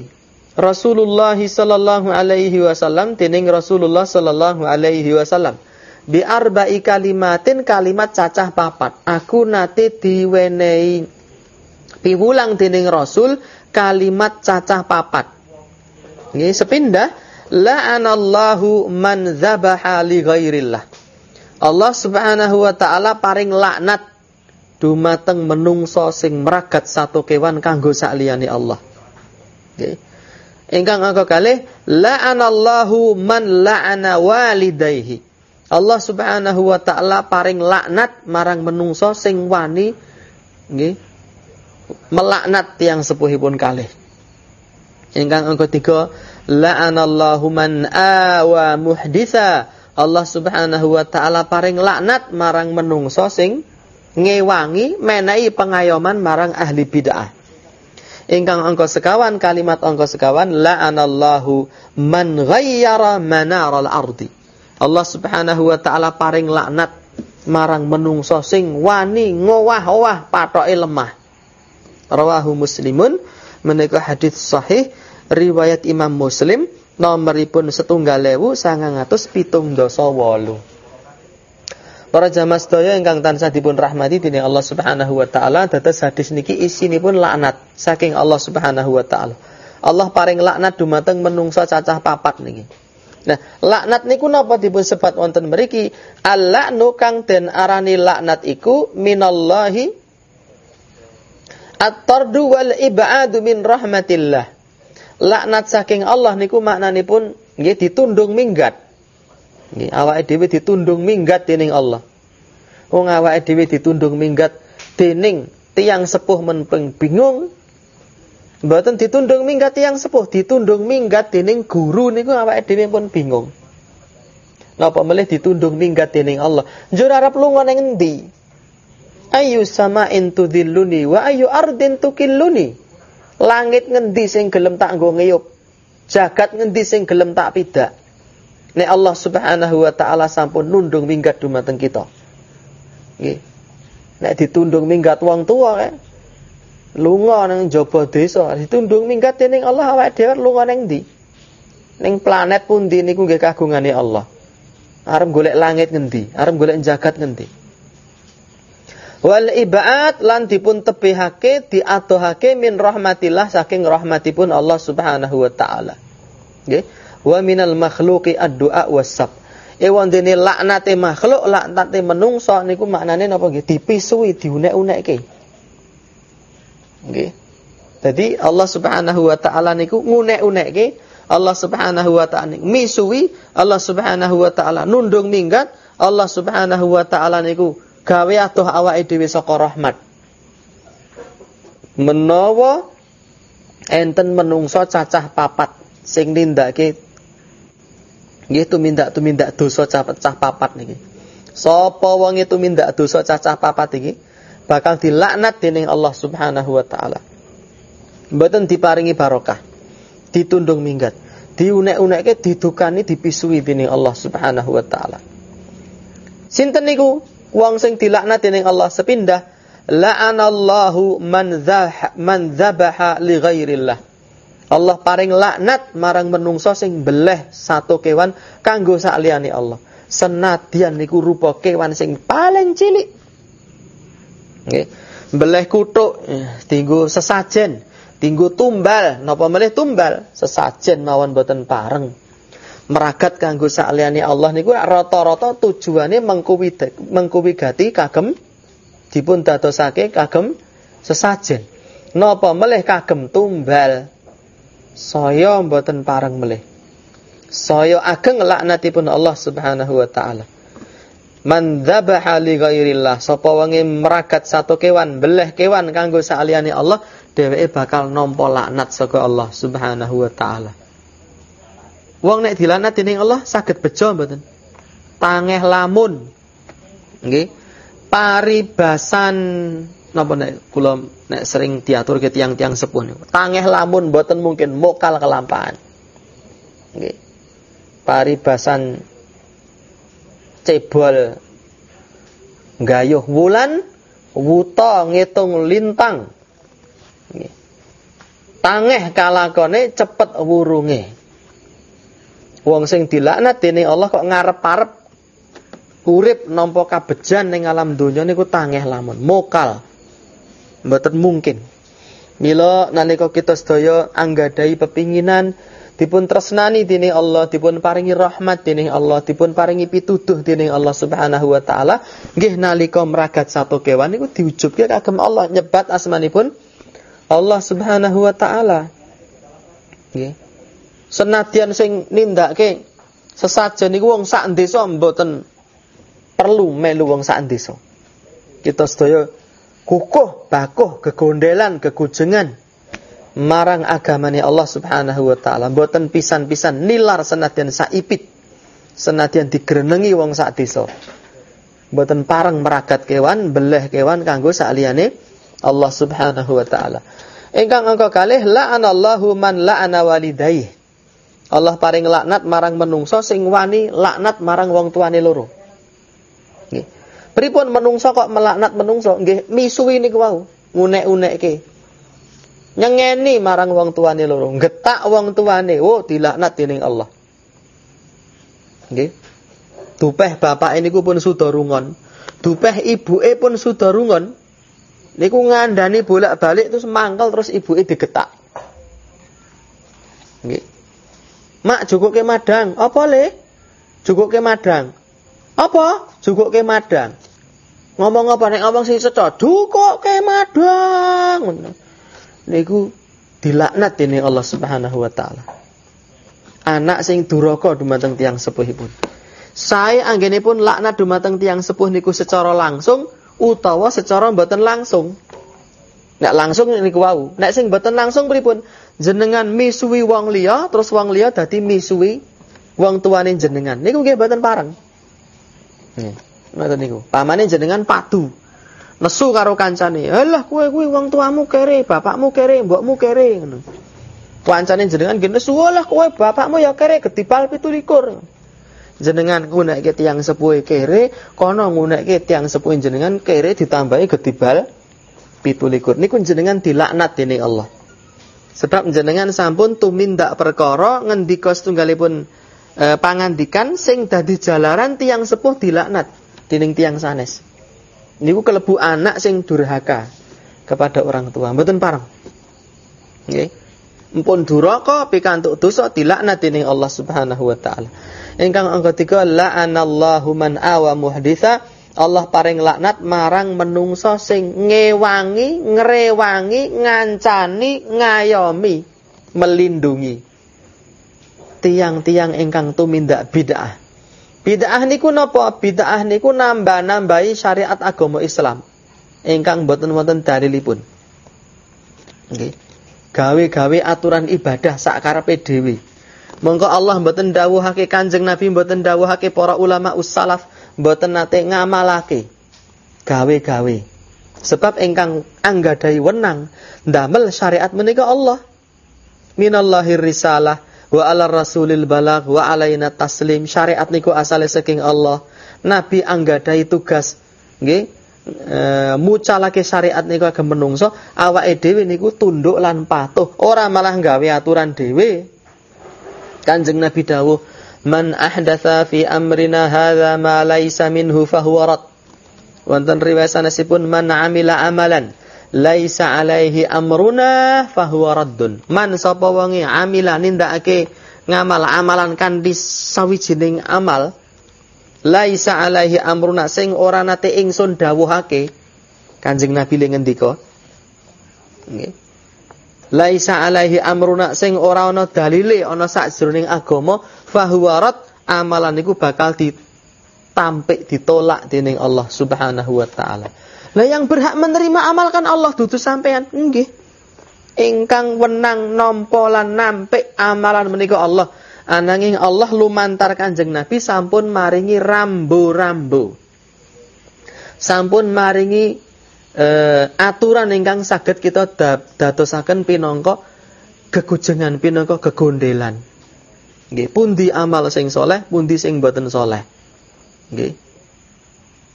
Rasulullah sallallahu alaihi wasallam dening Rasulullah sallallahu alaihi wasallam bi arba'i kalimatin kalimat cacah papat. Aku nate diwenehi piwulang dening Rasul kalimat cacah papat. Nggih sepindah la'anallahu man dzabaha li ghairillah. Allah Subhanahu wa taala paring laknat dumateng menungso sing meragat satu kewan kanggo sakliyane Allah. Nggih. Ingkang angka kalih la'anallahu man la'ana walidayhi. Allah Subhanahu wa taala paring laknat marang menungso sing wani nggih melaknat tiang sepuhipun kalih. Ingkang angka tiga la'anallahu man awa muhditha. Allah Subhanahu wa taala paring laknat marang menungso sing ngewangi menehi pengayoman marang ahli bid'ah. Ingkang angka sekawan kalimat angka sekawan la'anallahu man ghayyara manaral ardi. Allah Subhanahu wa taala paring laknat marang menungso sing wani ngowah-owah patoke lemah. Rawahu Muslimun menika hadis sahih riwayat Imam Muslim nomoripun setunggal ewu sangang atus pitung dosa wolu. Para jamaah sedaya ingkang tansah dipun rahmati dening Allah Subhanahu wa taala dados hadis niki isinipun laknat saking Allah Subhanahu wa taala. Allah paring laknat dumateng menungso cacah papat niki. Nah, laknat niku napa dipun sebat wonten mriki? Al-la'nu kang den arani laknat iku minallahi at-tardu wal ib'adu min rahmatillah. Laknat saking Allah niku maknanipun nggih ditundung minggat. Nggih, awake dhewe ditundung minggat dening Allah. Wong awake dhewe ditundung minggat dening tiang sepuh menpeng bingung Mboten ditundung minggat yang sepuh, ditundung minggat dening guru niku awake dhewe pun bingung. Napa melih ditundung minggat dening Allah? Njur arep lunga ning endi? Ayu sama'in tudhilluni wa ayu ardin tukilluni. Langit ngendi sing gelem tak nggo ngeyup? Jagat ngendi sing gelem tak pidak? Nek Allah Subhanahu wa taala sampun nundung minggat dumateng kita. Nggih. Nek ditundung minggat wong tua eh, lunga nang jaba desa ditundung minggat dening Allah awake dhewe lunga ning ndi ning planet pundi niku nggih kagungane Allah arep golek langit ngendi arep golek jagat ngendi wal ibaat lan dipun tebihake diadohake min rahmatillah saking rahmatipun Allah Subhanahu wa taala nggih wa minal makhluqi ad-du'a was-sab Ewan dene laknate makhluk, laknate menungso niku maknane napa nggih? Dipisui, diunek-unekke. Nggih. Jadi Allah Subhanahu wa taala niku ngunek-unekke Allah Subhanahu wa taala misui Allah Subhanahu wa taala nundung minggat Allah Subhanahu wa taala niku gawe atuh awake dhewe saka rahmat. Menawa enten menungso cacah papat sing nindakake nggih tumindak tumindak dosa cacah papat niki. Sapa itu mindak dosa cacah papat iki? bakal dilaknat dening Allah Subhanahu wa taala. Mboten diparingi barokah. Ditundung minggat. Diunek-unekke didukani dipisui dening Allah Subhanahu wa taala. Sinten niku wong sing dilaknat dening Allah sepindah la'anallahu man dzah man dzabaha li ghairillah. Allah paring laknat marang menungso sing beleh satu kewan kanggo sakliyane Allah. Senadyan niku rupa kewan sing paling cilik. Nggih. Beleh kutuk tinggu sesajen, tinggu tumbal, napa melih tumbal, sesajen mawon boten pareng. Meragat kanggo sakliyane Allah niku rata-rata tujuane mengkuwi gati kagem dipun dadosake kagem sesajen. Napa melih kagem tumbal. Saya mboten pareng melih. Saya ageng laknatipun Allah Subhanahu wa taala. Man dzabaha li ghairillah, sapa wengi meragat satu kewan, beleh kewan kanggo saliyane Allah, dheweke bakal nampa laknat saka Allah Subhanahu wa taala. Wong nek dilaknat dening Allah saged bejo mboten? Tangeh lamun. Nggih. Paribasan napa nek kula nek sering diatur ke tiang-tiang sepuh niku. Tangeh lamun boten mungkin mokal kelampahan. Nggih. Paribasan cebol gayuh wulan wuta ngitung lintang. Nggih. Tangeh kalakone cepet wurunge. Wong sing dilaknat dening Allah kok ngarep-arep urip nampa kabejan ning alam donya niku tangeh lamun mokal mboten mungkin. Mila nalika kita sedaya anggadai pepinginan dipun tresnani dening Allah, dipun paringi rahmat dening Allah, dipun paringi pituduh dening Allah Subhanahu wa taala, nggih nalika meragat satu kewan niku diujubke kagem Allah nyebat asmanipun Allah Subhanahu wa taala. Nggih. Senadyan sing nindakake sesajen niku wong sak desa mboten perlu melu wong sak desa. Kita sedaya kukuh, bakuh, kegondelan, kegujengan marang agamane Allah Subhanahu wa taala. Mboten pisan-pisan nilar senadyan saipit. Senadyan digrenengi wong sak desa. Mboten pareng meragat kewan, beleh kewan kanggo saliyane Allah Subhanahu wa taala. Ingkang angka kalih la'anallahu man la'ana walidayh. Allah paring laknat marang menungso sing wani laknat marang wong tuane loro. Nggih. Pripun menungso kok melaknat menungso? Nggih, misuwi niku wau, ngunek-unekke. Nyengeni marang wong tuane loro, getak wong tuane, oh dilaknat dening Allah. Nggih. Dupeh bapak niku pun sudah rungon. Dupeh ibuke pun sudah rungon. Niku ngandani bolak-balik terus mangkel terus ibuke digetak. Nggih. Mak ke madang. Apa le? ke madang. Apa? ke madang. Ngomong apa nek ngomong sing seca, dukoke madang. Niku dilaknat dening Allah Subhanahu wa taala. Anak sing duraka dumateng tiang sepuhipun. Saya anggenipun laknat dumateng tiang sepuh niku secara langsung utawa secara mboten langsung. Nek langsung niku wau. Nek sing mboten langsung pripun? Jenengan misuwi wong liya terus wong liya dadi misuwi wong tuane jenengan. Niku nggih mboten pareng. Nggih. Ngoten niku. Pamane jenengan padu. Nesu karo kancane. Alah kowe kuwi wong tuamu kere, bapakmu kere, mbokmu kere ngono. Kancane jenengan gene nesu, alah kowe bapakmu ya kere ketipal 17. Jenengan ngunekke tiang sepuhe kere, kono ngunekke tiang sepuhe jenengan kere ditambahi ketibal 17. Niku jenengan dilaknat dening Allah. Sebab jenengan sampun tumindak perkara ngendika setunggalipun e, pangandikan sing dadi jalaran tiang sepuh dilaknat dening tiang sanes. Niku kelebu anak sing durhaka kepada orang tua, mboten pareng. Nggih. Mpun duraka pikantuk dosa dilaknat dening Allah Subhanahu wa taala. Ingkang angka 3 la'anallahu man awa muhditsa Allah paring laknat marang menungso sing ngewangi, ngrewangi, ngancani, ngayomi, melindungi tiang-tiang ingkang tumindak bid'ah. Bid'ah niku napa? Bid'ah niku nambah-nambahi syariat agama Islam. Ingkang boten-wonten dalilipun. Nggih. Gawe-gawe aturan ibadah sak karepe dhewe. Monggo Allah mboten dawuhake Kanjeng Nabi mboten dawuhake para ulama ussalaf mboten nate ngamalake gawe-gawe. Sebab ingkang anggadai wenang ndamel syariat menika Allah. Minallahir risalah wa ala rasulil balag wa alaina taslim syariat niku asale saking Allah nabi anggadai tugas nggih e, mucalake syariat niku agem menungso, awake dhewe niku tunduk lan patuh, ora malah gawe aturan dhewe. Kanjeng Nabi dawuh, "Man ahdatsa fi amrina hadza ma laisa minhu fahuwa rad." Wonten riwayat sanesipun man amila amalan laisa alaihi amruna fahuwa raddun. Man sapa wonge amila nindakake ngamal amalan kanthi sawijining amal laisa alaihi amruna sing ora nate ingsun dawuhake Kanjeng Nabi le ngendika nggih laisa alaihi amruna sing ora ana dalile ana sakjroning agama fahuwarat amalan iku bakal ditampik ditolak dening Allah Subhanahu wa taala. Lah yang berhak menerima amal kan Allah dudu sampean. Nggih. Ingkang wenang nampa lan nampik amalan menika Allah. Ananging Allah lumantar Kanjeng Nabi sampun maringi rambu-rambu. Sampun maringi uh, aturan ingkang saged kita dadosaken pinangka gegujengan pinangka gegondelan. Nggih, pundi amal sing soleh, pundi sing boten soleh. Nggih.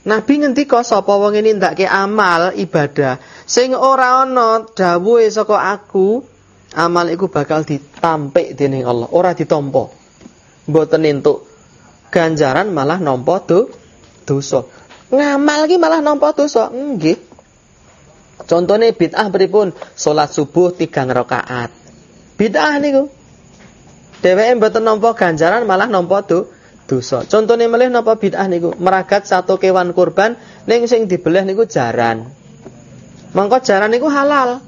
Nabi ngendika sapa wong nindakake amal ibadah sing ora ana dawuhe saka aku amal iku bakal ditampik dening Allah, ora ditampa. Mboten entuk ganjaran malah nampa do, dosa. Ngamal iki malah nampa dosa. Nggih. Contohnya bid'ah pripun? Salat subuh tiga rakaat. Bid'ah niku. Dheweke mboten nampa ganjaran malah nampa do, dosa. Contohnya melih napa bid'ah niku? Meragat satu kewan kurban ning sing dibeleh niku jaran. Mangko jaran niku halal.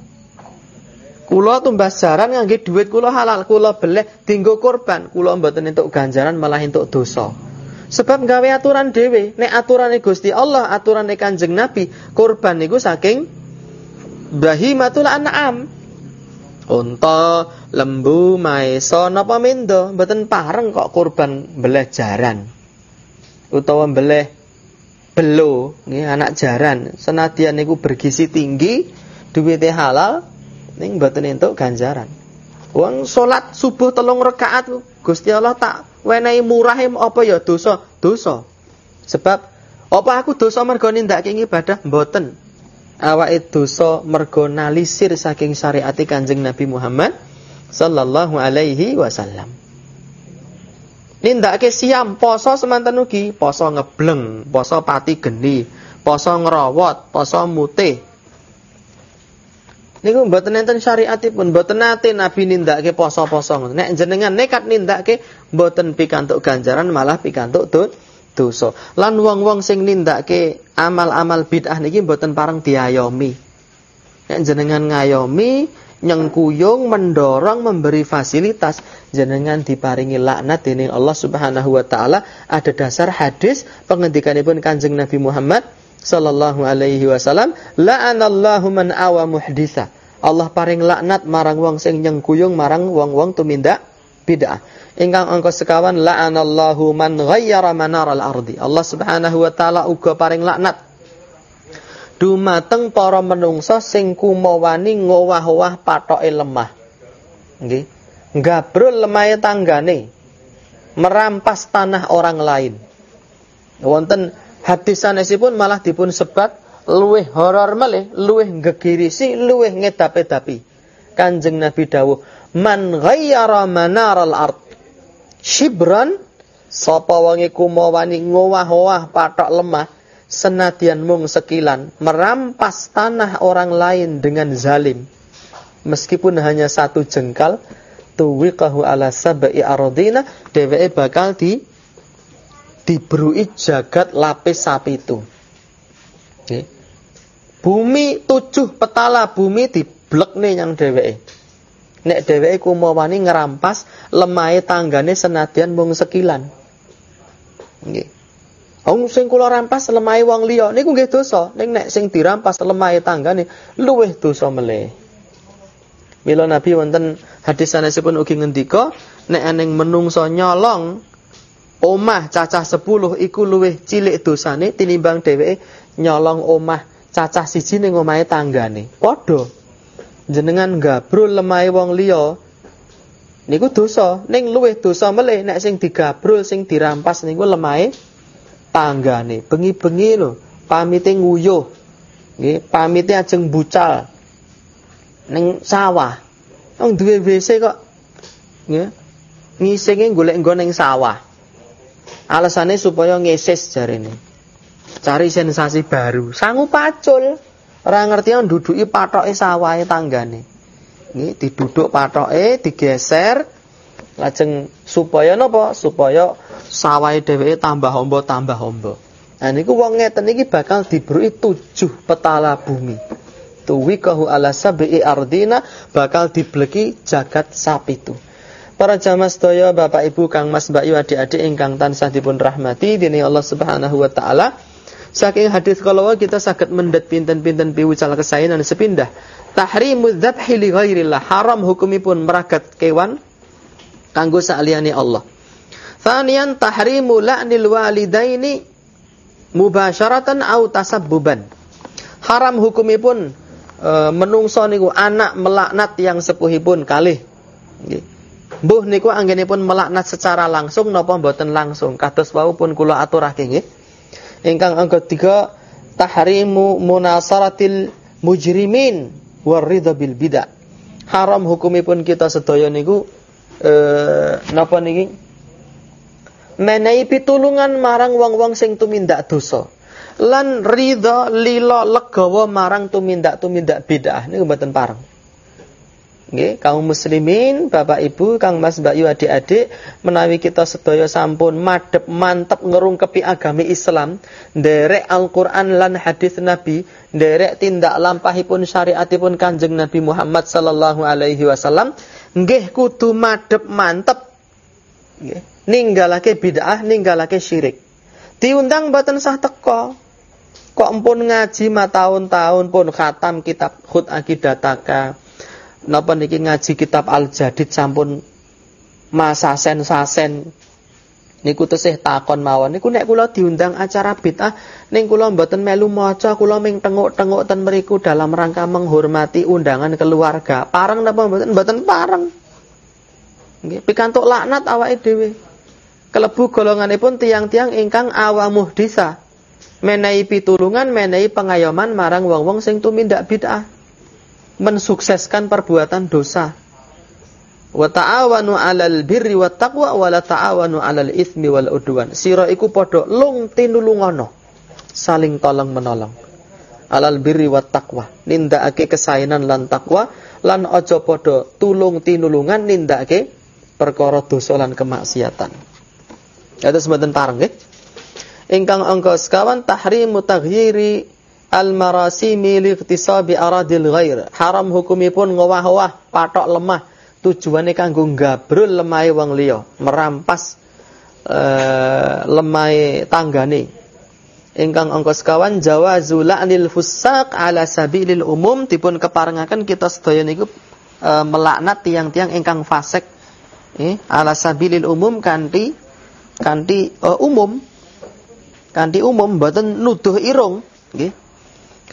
Kula tumbas jaran ngangge duit kula halal, kula beleh dinggo korban, kula mboten entuk ganjaran malah entuk dosa. Sebab gawe aturan dhewe, nek aturane Gusti Allah, aturane Kanjeng Nabi, korban niku saking bahimatul an'am. Unta, lembu, maesa napa mendo, mboten pareng kok korban beleh jaran. Utawa beleh belo, anak jaran. Senadyan niku bergizi tinggi, duwite halal, ning mboten entuk ganjaran. Wong salat subuh telung rakaat Gusti Allah tak wenehi murah apa ya dosa? Dosa. Sebab apa aku dosa mergo nindakake ibadah? Mboten. Awake dosa mergo nalisir saking syariat Kanjeng Nabi Muhammad sallallahu alaihi wasallam. Nindakake siam poso semanten ugi, poso ngebleng, poso pati geni, poso ngerawat, poso mutih, Niku mboten enten syariatipun, mboten nate Nabi nindakake poso-poso. Nek jenengan nekat nindakake mboten pikantuk ganjaran malah pikantuk dosa. Lan wong-wong sing nindakake amal-amal bid'ah niki mboten pareng diayomi. Nek jenengan ngayomi, nyengkuyung, mendorong, memberi fasilitas, jenengan diparingi laknat dening Allah Subhanahu wa taala. Ada dasar hadis pengendikanipun Kanjeng Nabi Muhammad sallallahu alaihi wasallam la'anallahu man awa muhditha. Allah paring laknat marang wong sing nyengkuyung marang wong-wong tumindak bid'ah. Ingkang angka sekawan la'anallahu man ghayyara manaral ardi. Allah Subhanahu wa taala uga paring laknat dumateng para menungsa sing kumawani ngowah-owah patoke lemah. Nggih. Gabrul lemahe tanggane. Merampas tanah orang lain. Wonten hadis sanesipun malah dipun sebat luweh horor malih, luweh gegirisi, luweh ngedape-dapi. Kanjeng Nabi dawuh, "Man ghayyara manaral ard shibran sapa wong iku mawani ngowah-owah patok lemah senadyan mung sekilan merampas tanah orang lain dengan zalim meskipun hanya satu jengkal tuwiqahu ala sab'i ardina dheweke bakal di diberui jagat lapis sapi itu. Bumi tujuh petala bumi diblek nih yang dheweke. Nek dheweke kumawani ngerampas lemai tanggane senadyan mung sekilan. Nggih. Wong sing kula rampas lemai wong liya niku nggih dosa. Ning nek sing dirampas lemai tanggane luwih dosa meleh. Mila Nabi wonten hadis sanesipun ugi ngendika nek eneng menungso nyolong omah cacah 10 iku luwih cilik dosane tinimbang dheweke nyolong omah cacah siji ning omahe tanggane. Padha. Jenengan gabrul lemahe wong liya niku dosa, ning luwih dosa melih nek sing digabrul sing dirampas niku lemahe tanggane. Bengi-bengi lho, pamite nguyuh. Nggih, pamite ajeng bucal. Ning sawah. Wong duwe WC kok nggih. Ngisinge golek nggon ning sawah. Alasannya supaya ngesis jarene. Cari sensasi baru. Sangu pacul. Ora ngerti yang duduki patoke sawahe tanggane. Nggih, diduduk patoke, digeser lajeng supaya napa? Supaya sawahe dheweke tambah hombo tambah hombo. Nah niku wong ngeten iki bakal diberi tujuh petala bumi. Tuwikahu ala sab'i ardina bakal dibleki jagat sapitu. Para jamaah sedaya Bapak Ibu Kang Mas Mbak Yu adik-adik ingkang tansah dipun rahmati dini Allah Subhanahu wa taala. Saking hadis kalau kita sakit mendet pinten-pinten piwucal kesayangan sepindah. Tahrimu dzabhi li ghairillah haram hukumipun meragat kewan kanggo saliyane Allah. Thaniyan tahrimu la'nil walidaini mubasyaratan au tasabbuban. Haram hukumipun e, menungso niku anak melaknat yang sepuhipun kalih. Nggih. Mbuh niku anggenipun melaknat secara langsung napa mboten langsung. Kados wau pun kula aturake nggih. Ingkang angka 3 tahrimu munasaratil mujrimin waridha bil bidah. Haram hukumipun kita sedaya niku eh napa niki? menehi pitulungan marang wong-wong sing tumindak dosa lan ridha lila legawa marang tumindak-tumindak bid'ah niku mboten pareng Nggih, kaum muslimin, Bapak Ibu, Kang Mas Mbak Yu adik-adik, menawi kita sedaya sampun madhep mantep ngerungkepi agami Islam, nderek Al-Qur'an lan hadis Nabi, nderek tindak lampahipun syariatipun Kanjeng Nabi Muhammad sallallahu alaihi wasallam, nggih kudu madhep mantep. Nggih ninggalake bid'ah, ninggalake syirik. Diundang mboten sah teko. Kok empun ngaji ma tahun-tahun pun khatam kitab khut akidataka. Napa niki ngaji kitab Al-Jadid sampun masa sen-sasen niku tesih takon mawon. Niku nek kula diundang acara bid'ah ning kula mboten melu maca kula ming tenguk-tenguk ten mriku dalam rangka menghormati undangan keluarga. Pareng napa mboten? Mboten pareng. Nggih pikantuk laknat awake dhewe. Kelebu golonganipun tiang-tiang ingkang awamuh disa menehi pitulungan menehi pengayoman marang wong-wong sing tumindak bid'ah mensukseskan perbuatan dosa. Wa ta'awanu 'alal birri wat taqwa wa la ta'awanu 'alal itsmi wal udwan. Sira iku padha lung tinulungono saling tolong menolong. Alal birri wat taqwa nindakake kesaenan lan takwa lan aja padha tulung tinulungan nindakake perkara dosa lan kemaksiatan. Kados mboten pareng nggih. Ingkang angka sekawan tahrimu taghyiri al-marasimi li iktisabi aradil ghair. Haram hukumipun ngowah-owah patok lemah. Tujuane kanggo gabrul lemahe wong liya, merampas uh, lemahe tanggane. Ingkang angka sekawan jawazu la'nil fusaq ala sabilil umum. Dipun keparengaken kita sedaya niku uh, melaknat tiang-tiang ingkang fasik. Eh, ala sabilil umum kanthi kanthi uh, umum. Kanthi umum mboten nuduh irung. Nggih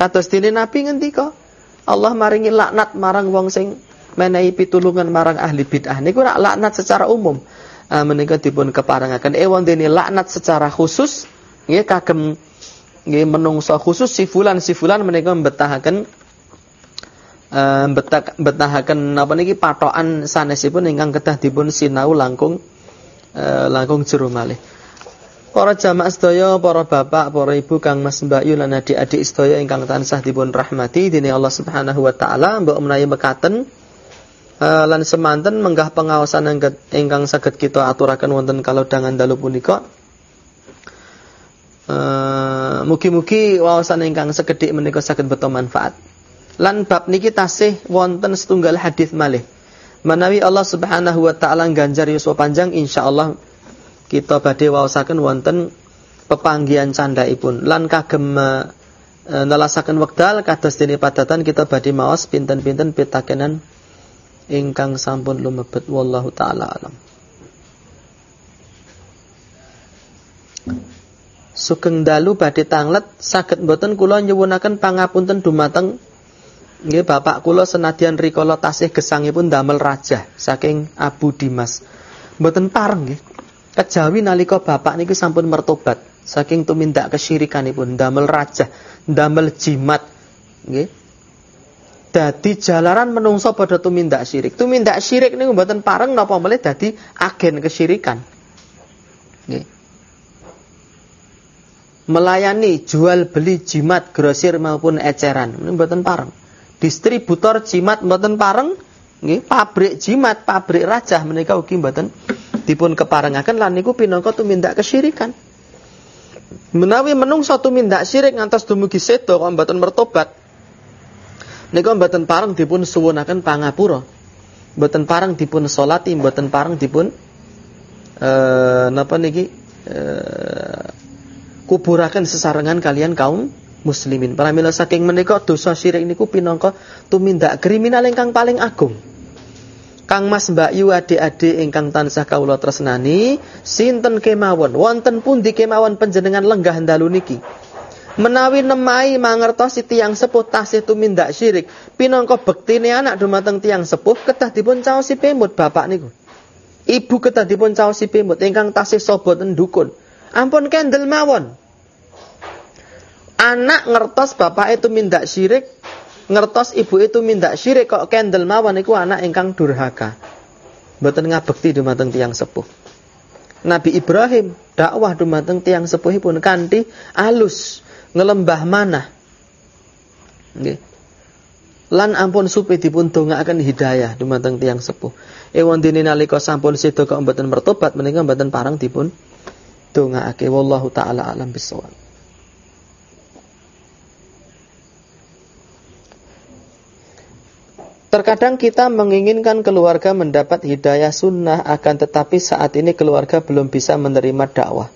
kados dene nabi ngendika Allah maringi laknat marang wong sing menehi pitulungan marang ahli bid'ah. Niku rak laknat secara umum. Uh, menika dipun keparengaken. Ewon dene laknat secara khusus nggih kagem nggih menungso khusus si fulan si fulan menika mbetahaken uh, betah betahaken napa niki patokan sanesipun ingkang kedah dipun sinau langkung Eh, langkung jero. Para jamaah sedaya, para bapak, para ibu, Kang Mas Mbak Yu lan adik-adik sedaya ingkang tansah dipun rahmati dening Allah Subhanahu wa taala, mbok menawi mekaten uh, lan semanten menggah pengawasan ingkang saged kita aturaken wonten kalau dangan dalu punika. Uh, mugi-mugi wawasan ingkang sekedhik menika saged beto manfaat. Lan bab niki tasih wonten setunggal hadis malih. Manawi Allah Subhanahu wa taala ganjar yuswa panjang insyaallah kita badhe waosaken wonten pepanggihan candhaipun lan kagem e, nelasaken wekdal kados dene padatan kita badhe maos pinten-pinten pitakenan ingkang sampun lumebet wallahu taala alam. Sugeng dalu badhe tanglet saged mboten kula nyuwunaken pangapunten dumateng Nggih bapak kula senadyan rikala tasih gesangipun damel raja saking Abu Dimas. Mboten pareng nggih. Kejawi nalika bapak niki sampun mertobat Saking tumindak kesyirikanipun damel raja, damel jimat. Nggih. Dadi jalaran menungso pada tumindak syirik. Tumindak syirik niku mboten pareng napa melih dadi agen kesyirikan. Nggih. Melayani jual beli jimat grosir maupun eceran, ini mboten pareng. Distributor jimat mboten pareng, nggih, pabrik jimat, pabrik rajah menika ugi mboten dipun keparengaken lan niku pinangka tumindak kesyirikan. Menawi menungso tumindak syirik ngantos dumugi sedo kok mboten mertobat. Nika mboten pareng dipun suwunaken pangapura. Mboten pareng dipun salati, mboten pareng dipun eh napa niki eh kuburaken sesarengan kalian kaum muslimin. Para saking menika dosa syirik niku pinangka tumindak kriminal ingkang paling agung. Kang Mas Mbak Yu adik-adik ingkang tansah kawula tresnani, sinten kemawon, wonten pundi kemawon panjenengan lenggah dalu niki. Menawi nemai mangertosi tiang sepuh tasih tumindak syirik, pinangka bektine anak dumateng tiang sepuh kedah dipun caosi pemut bapak niku. Ibu kedah dipun caosi pemut ingkang tasih sobot dukun. Ampun kendel mawon. Anak ngertos bapak itu mindak syirik, ngertos ibu itu minta syirik kok kendel mawon iku anak ingkang durhaka. Mboten ngabekti dumateng tiang sepuh. Nabi Ibrahim dakwah dumateng tiang sepuhipun kanthi alus ngelembah mana. Nggih. Lan ampun supi dipun dongaaken hidayah dumateng tiang sepuh. Ewon dene nalika sampun sedo kok mboten mertobat menika mboten parang dipun dongaake wallahu taala alam bisawab. Terkadang kita menginginkan keluarga mendapat hidayah sunnah akan tetapi saat ini keluarga belum bisa menerima dakwah.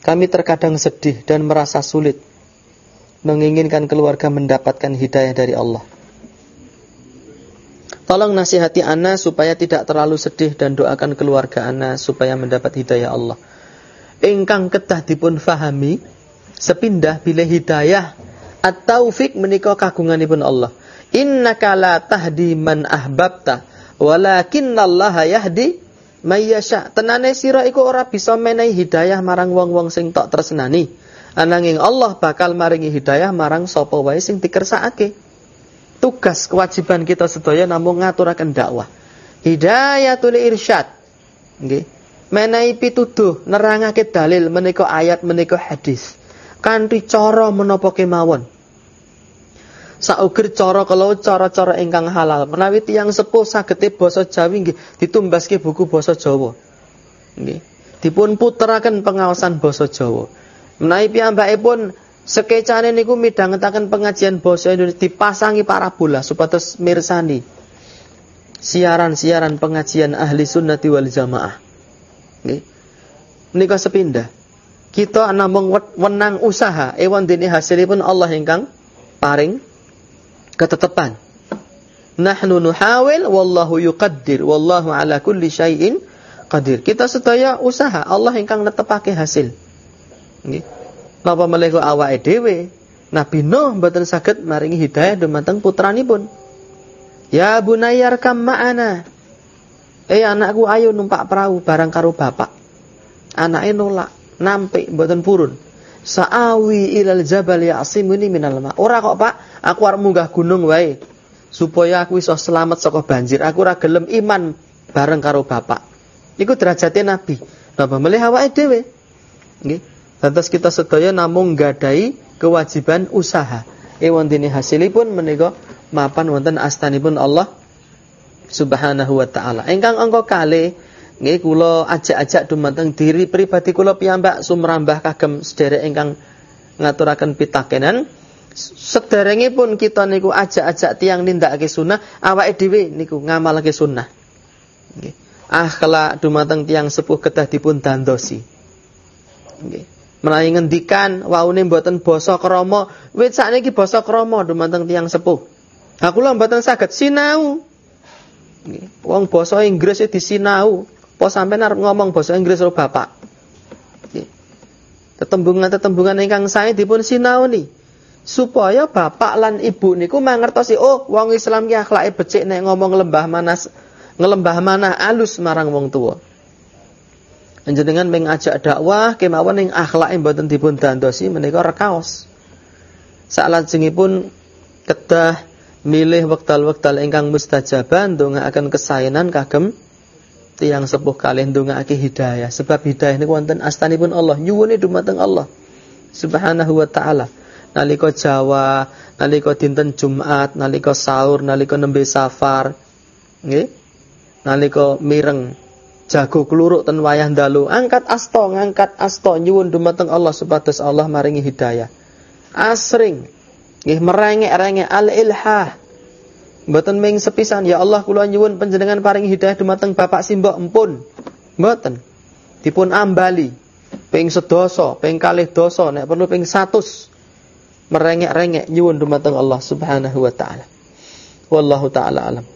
Kami terkadang sedih dan merasa sulit menginginkan keluarga mendapatkan hidayah dari Allah. Tolong nasihati Ana supaya tidak terlalu sedih dan doakan keluarga Ana supaya mendapat hidayah Allah. Ingkang kedah dipun fahami sepindah bila hidayah at-taufik menika kagunganipun Allah. Innaka la tahdi man ahbabta walakinallaha yahdi may yasha. Tenane sira iku ora bisa menehi hidayah marang wong-wong sing tok tresnani. Ananging Allah bakal maringi hidayah marang sapa wae sing dikersakake. Tugas kewajiban kita sedaya namung ngaturaken dakwah. Hidayatul irsyad. Nggih. Menehi pituduh nerangake dalil menika ayat menika hadis. Kanthi cara menapa kemawon sauger cara kalau cara-cara ingkang halal. Menawi tiyang sepuh sagete basa Jawi nggih ditumbaske buku basa Jawa. Nggih. Dipun puteraken pengawasan basa Jawa. Menawi piyambakipun sekecane niku midhangetaken pengajian basa Indonesia dipasangi parabola supados mirsani siaran-siaran pengajian ahli sunnati wal jamaah. Nggih. Menika sepindah. Kita namung wenang usaha, ewan dene hasilipun Allah ingkang paring ketetapan. Nahnu nuhawil wallahu yuqaddir wallahu ala kulli syai'in qadir. Kita sedaya usaha Allah ingkang netepake hasil. Nggih. Napa melega awake dhewe Nabi Nuh mboten saged maringi hidayah dumateng putranipun. Ya bunayyar kam ma'ana. Eh anakku ayo numpak perahu barang karo bapak. Anake nolak, nampik mboten purun. Sa'awi ilal jabal ya'simuni minal ma. Ora kok, Pak, aku arep munggah gunung wae. Supaya aku iso selamat saka banjir. Aku ora gelem iman bareng karo bapak. Iku derajatnya Nabi. Napa melih awake dhewe. Nggih. Lantas kita sedaya namung gadai kewajiban usaha. Ewan dini hasilipun menika mapan wonten astanipun Allah Subhanahu wa taala. Engkang angka kalih Nggih kula ajak-ajak dumateng diri pribadi kula piyambak sumrambah kagem sederek ingkang ngaturaken pitakenan pun kita niku ajak-ajak tiang nindakake sunnah awake dhewe niku ngamalake sunnah. Nggih. Akhlak dumateng tiang sepuh kedah dipun dandosi. Nggih. Menawi ngendikan waune mboten basa krama, wit sakniki basa krama dumateng tiang sepuh. Aku lho mboten saged sinau. Nggih. Wong basa Inggris disinau. Po sampean arep ngomong basa Inggris karo bapak. Tetembungan-tetembungan ingkang sae dipun sinaoni supaya bapak lan ibu niku mangertosi oh wong Islam ki akhlake becik nek ngomong lembah manas ngelembah manah alus marang wong tua. Panjenengan mengajak dakwah kemawon ing akhlak mboten dipun dandosi menika rekaos. Salajengipun kedah milih wektal-wektal ingkang mustajabah ndongaaken kesaenan kagem tiang sepuh kalian ndongaake hidayah. Sebab hidayah niku wonten astanipun Allah. Nyuwun dumateng Allah subhanahu wa taala. Nalika Jawa nalika dinten Jumat nalika sahur nalika nembe safar nalika mireng jago kluruk ten wayah dalu angkat asto ngangkat asto nyuwun dumateng Allah supados Allah maringi hidayah. Asring nggih merengek-rengek al-ilhah mboten ming sepisan ya Allah kula nyuwun panjenengan paringi hidayah dumateng bapak simbok empun mboten dipun ambali ping sedoso ping kalih dosa nek perlu ping 100 merengek-rengek nyuwun dumateng Allah Subhanahu wa taala wallahu taala alam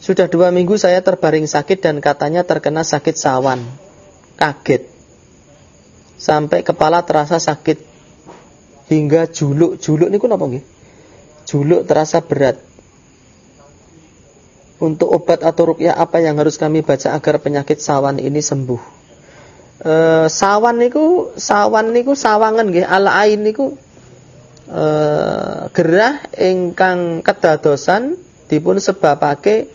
Sudah dua minggu saya terbaring sakit dan katanya terkena sakit sawan. Kaget. Sampai kepala terasa sakit. Hingga juluk. Juluk ini kenapa nggih? Juluk terasa berat. Untuk obat atau rukyah apa yang harus kami baca agar penyakit sawan ini sembuh? E, sawan niku sawan niku sawangan nggih ala ain niku e, gerah ingkang kedadosan dipun sebabake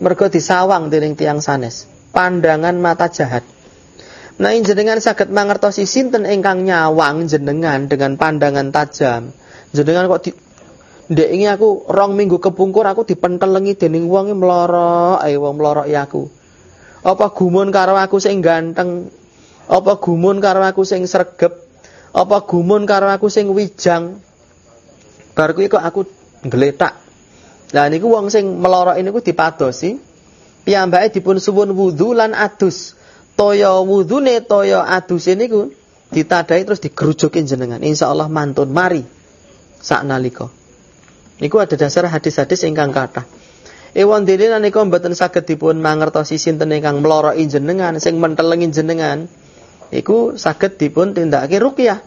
mergo disawang dening tiang sanes pandangan mata jahat nah jenengan saged mangertosi sinten ingkang nyawang jenengan dengan pandangan tajam jenengan kok di Ndek ini aku rong minggu kepungkur aku dipentelengi dening wong mloro ae wong mloro aku. Apa gumun karo aku sing ganteng? Apa gumun karo aku sing sregep? Apa gumun karo aku sing wijang? Bar kuwi kok aku ngletak Lah niku wong sing meloro ini ku dipadosi piyambake dipun suwun wudu lan adus. Toya wudune toya adus niku ditadai terus digerujukin jenengan. Insyaallah mantun mari sak nalika. Niku ada dasar hadis-hadis ingkang kathah. Ewan dene nalika mboten saged dipun mangertosi sinten ingkang mloroi jenengan sing mentelengi jenengan. Iku saged dipun tindakake ruqyah.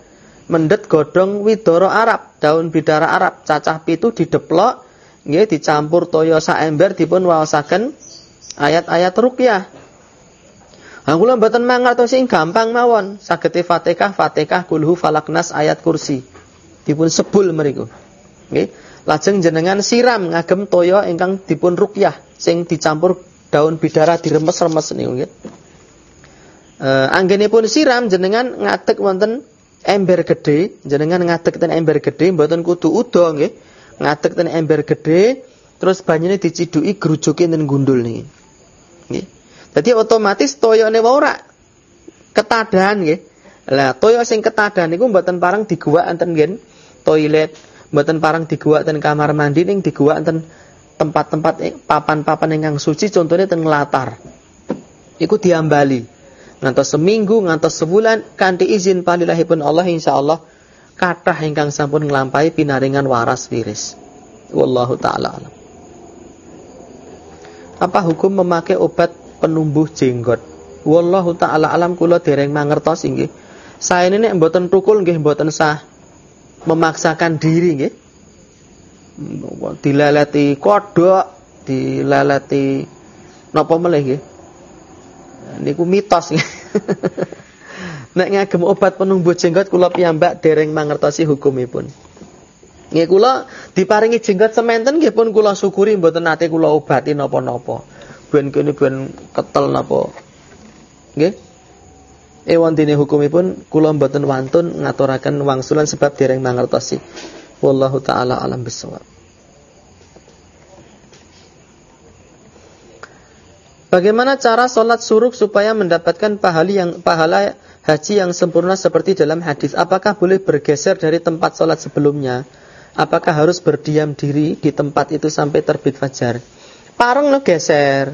Mendet godhong widoro Arab, daun bidara Arab, cacah pitu dideplok nggih dicampur toyo sak ember dipun waosaken ayat-ayat ruqyah. Ha kula mboten mangertos sing gampang mawon, saged Fatihah, Fatihah kulhu falaknas ayat kursi. Dipun sebul mriku. Nggih. Lajeng jenengan siram ngagem toyo ingkang dipun ruqyah sing dicampur daun bidara diremes-remes niku nggih. Anggenipun siram jenengan ngadeg wonten ember gede, jenengan ngadeg ten ember gede mboten kudu udo nggih ngadeg ten ember gede terus banyune diciduki grujuke ten gundul niki. Nggih. Dadi otomatis toyone wae ora ketadahan nggih. Lah toyo sing ketadahan niku mboten parang diguwak enten ngen toilet, mboten parang diguwak ten kamar mandi ning diguwak enten tempat-tempat papan-papan ingkang suci contohnya ten latar. Iku diambali. Ngantos seminggu, ngantos sebulan kanthi izin palilahipun Allah insyaallah kathah ingkang sampun nglampahi pinaringan waras wiris. Wallahu taala alam. Apa hukum memakai obat penumbuh jenggot? Wallahu taala alam kula dereng mangertos inggih. Saya ini nek mboten tukul nggih mboten sah memaksakan diri nggih. Dileleti kodok, dileleti napa melih nggih. Niku mitos nggih. Nek ngagem obat penumbuh jenggot kula piyambak dereng mangertosi hukumipun. Nggih kula diparingi jenggot sementen nggih pun kula syukuri mboten nate kula obati napa-napa. Ben kene ben ketel napa. Nggih. Ewan dene hukumipun kula mboten wantun ngaturaken wangsulan sebab dereng mangertosi. Wallahu taala alam bisawab. Bagaimana cara sholat suruk supaya mendapatkan pahala yang pahala haji yang sempurna seperti dalam hadis. Apakah boleh bergeser dari tempat sholat sebelumnya? Apakah harus berdiam diri di tempat itu sampai terbit fajar? Parang no geser.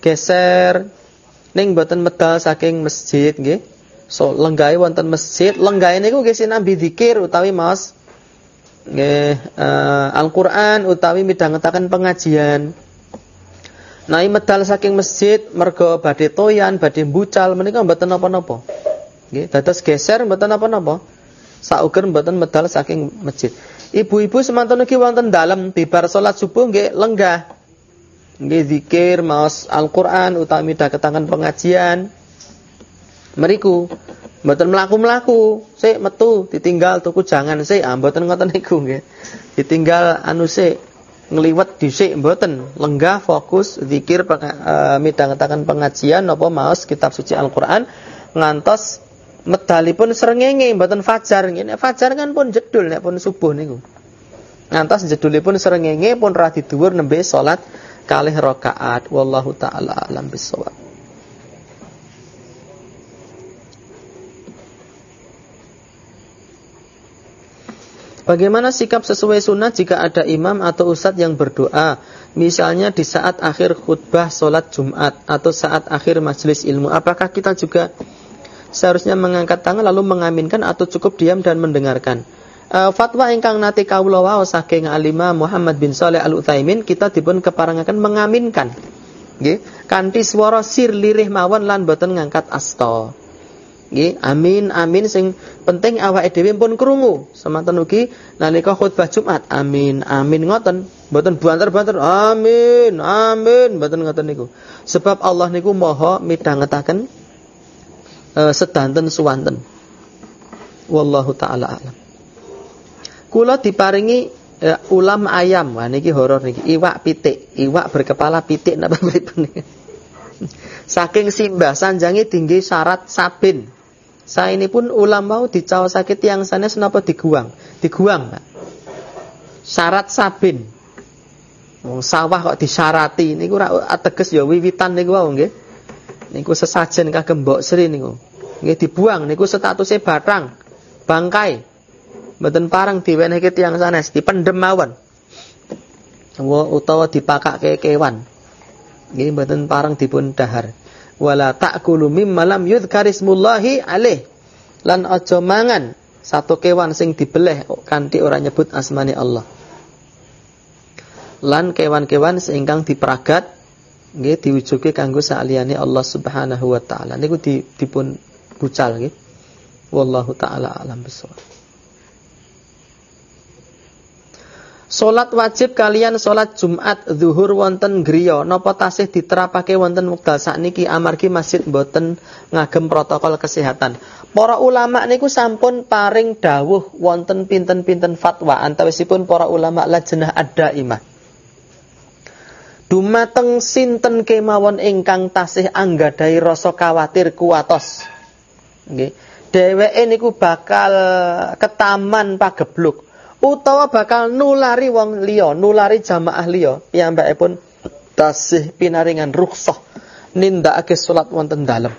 Geser ning boten medal saking masjid nggih. So lenggai wonten masjid, lenggai niku nggih sinambi utawi mas nggih uh, Al-Qur'an utawi midhangetaken pengajian. Nah, medal saking masjid mergo badhe toyan, badhe bucal menika mboten napa-napa. Nggih, dados geser mboten napa-napa. Sauger mboten medal saking masjid. Ibu-ibu semanten iki wonten dalem bibar salat subuh nggih lenggah. Nggih zikir maos Al-Qur'an utawi ketangan pengajian. Meriku mboten mlaku-mlaku sik metu ditinggal tuku jangan sik. Ah mboten ngoten niku nggih. Ditinggal anu sik ngliwet dhisik mboten. Lenggah fokus zikir uh, midhangetaken pengajian napa maos kitab suci Al-Qur'an. Ngantos medalipun srengenge mboten fajar ngene fajar kan pun jedul nek pun subuh niku. Ngantos jedulipun srengenge pun ra diduwur nembe salat kalih rakaat wallahu taala alam bisawab Bagaimana sikap sesuai sunnah jika ada imam atau ustadz yang berdoa? Misalnya di saat akhir khutbah sholat Jumat Atau saat akhir majelis ilmu. Apakah kita juga seharusnya mengangkat tangan lalu mengaminkan Atau cukup diam dan mendengarkan uh, Fatwa ingkang nati kawula wau saking alima Muhammad bin Saleh al-Utsaimin Kita dipun keparangaken mengaminkan Nggih, kanthi swara sir lirih mawon lan boten ngangkat asta. Nggih, amin amin sing penting awake dhewe pun krungu. Semanten ugi nalika khutbah Jumat, amin amin ngoten, mboten banter-banter amin amin mboten ngoten niku. Sebab Allah niku maha midhangetaken uh, sedanten suwanten. Wallahu taala alam. Kula diparingi uh, ulam ayam. Wah niki horor niki, iwak pitik, iwak berkepala pitik napa pripun Saking simbah sanjangi tinggi syarat sabin. Saya ini pun ulama dicao sakit yang sana kenapa diguang? Diguang, Pak. Syarat sabin. Wong sawah kok disyarati niku ora ateges ya wiwitan niku wae nggih. Niku sesajen kagem mbok Sri niku. Nggih dibuang niku statusnya batang, bangkai. Mboten parang diwenehke tiyang sanes, dipendem mawon. Utawa dipakake kewan. Nggih mboten parang dipun dahar. Wala ta'kulu mimma lam yudhkarismullahi alaih. Lan aja mangan satu kewan sing dibeleh kanthi ora nyebut asmani Allah. Lan kewan-kewan seingkang diperagat nggih diwujuke kanggo saliyane Allah Subhanahu wa taala. Niku dipun bucal nggih. Wallahu taala alam bisawab Salat wajib kalian salat Jumat zuhur wonten griya napa tasih diterapake wonten wekdal sakniki amargi masjid boten ngagem protokol kesehatan. Para ulama niku sampun paring dawuh wonten pinten-pinten fatwa antawisipun para ulama lajnah ad-daimah. Dumateng sinten kemawon ingkang tasih anggadhahi rasa kawatir kuatos. Nggih. Dheweke niku bakal ketaman pagebluk utawa bakal nulari wong liya, nulari jamaah liya, pun tasih pinaringan rukhsah nindakake salat wonten dalem.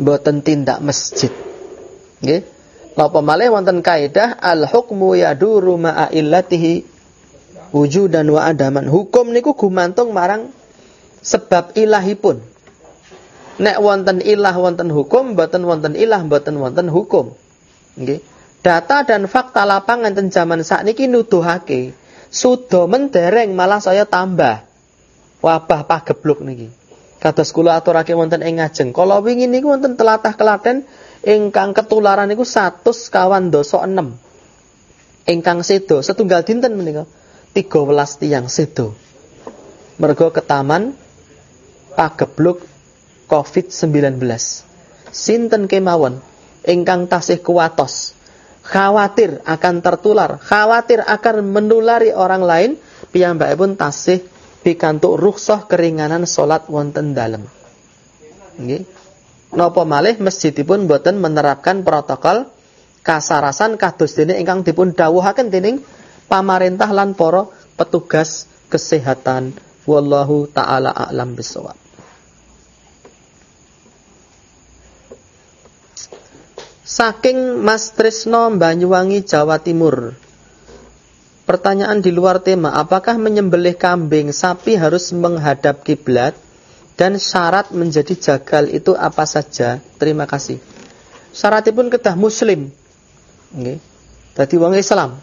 Mboten tindak masjid. Nggih. Napa malih wonten kaidah al hukmu yaduru ma'a illatihi wujudan wa adaman. Hukum niku gumantung marang sebab ilahipun. Nek wonten ilah wonten hukum, mboten wonten ilah mboten wonten hukum. Nggih. Data dan fakta lapangan ten zaman saat niki nuduhake sudah mendereng malah saya tambah wabah pagebluk niki. Kados kula aturake wonten ing ngajeng. Kala wingi niku wonten telatah Klaten ingkang ketularan niku 100 kawan dosa 6. Ingkang sedo setunggal dinten menika 13 tiang sedo. Mergo ketaman pagebluk COVID-19. Sinten kemawon ingkang tasih kuatos khawatir akan tertular, khawatir akan menulari orang lain, pun tasih pikantuk rukhsah keringanan salat wonten dalem. Nggih. Napa malih masjidipun boten menerapkan protokol kasarasan kados dene ingkang dipun dawuhaken dening pamarentah lan para petugas kesehatan. Wallahu taala a'lam bisawab. Saking Mas Trisno Banyuwangi Jawa Timur. Pertanyaan di luar tema, apakah menyembelih kambing sapi harus menghadap kiblat dan syarat menjadi jagal itu apa saja? Terima kasih. Syaratipun kedah muslim. Nggih. Dadi wong Islam.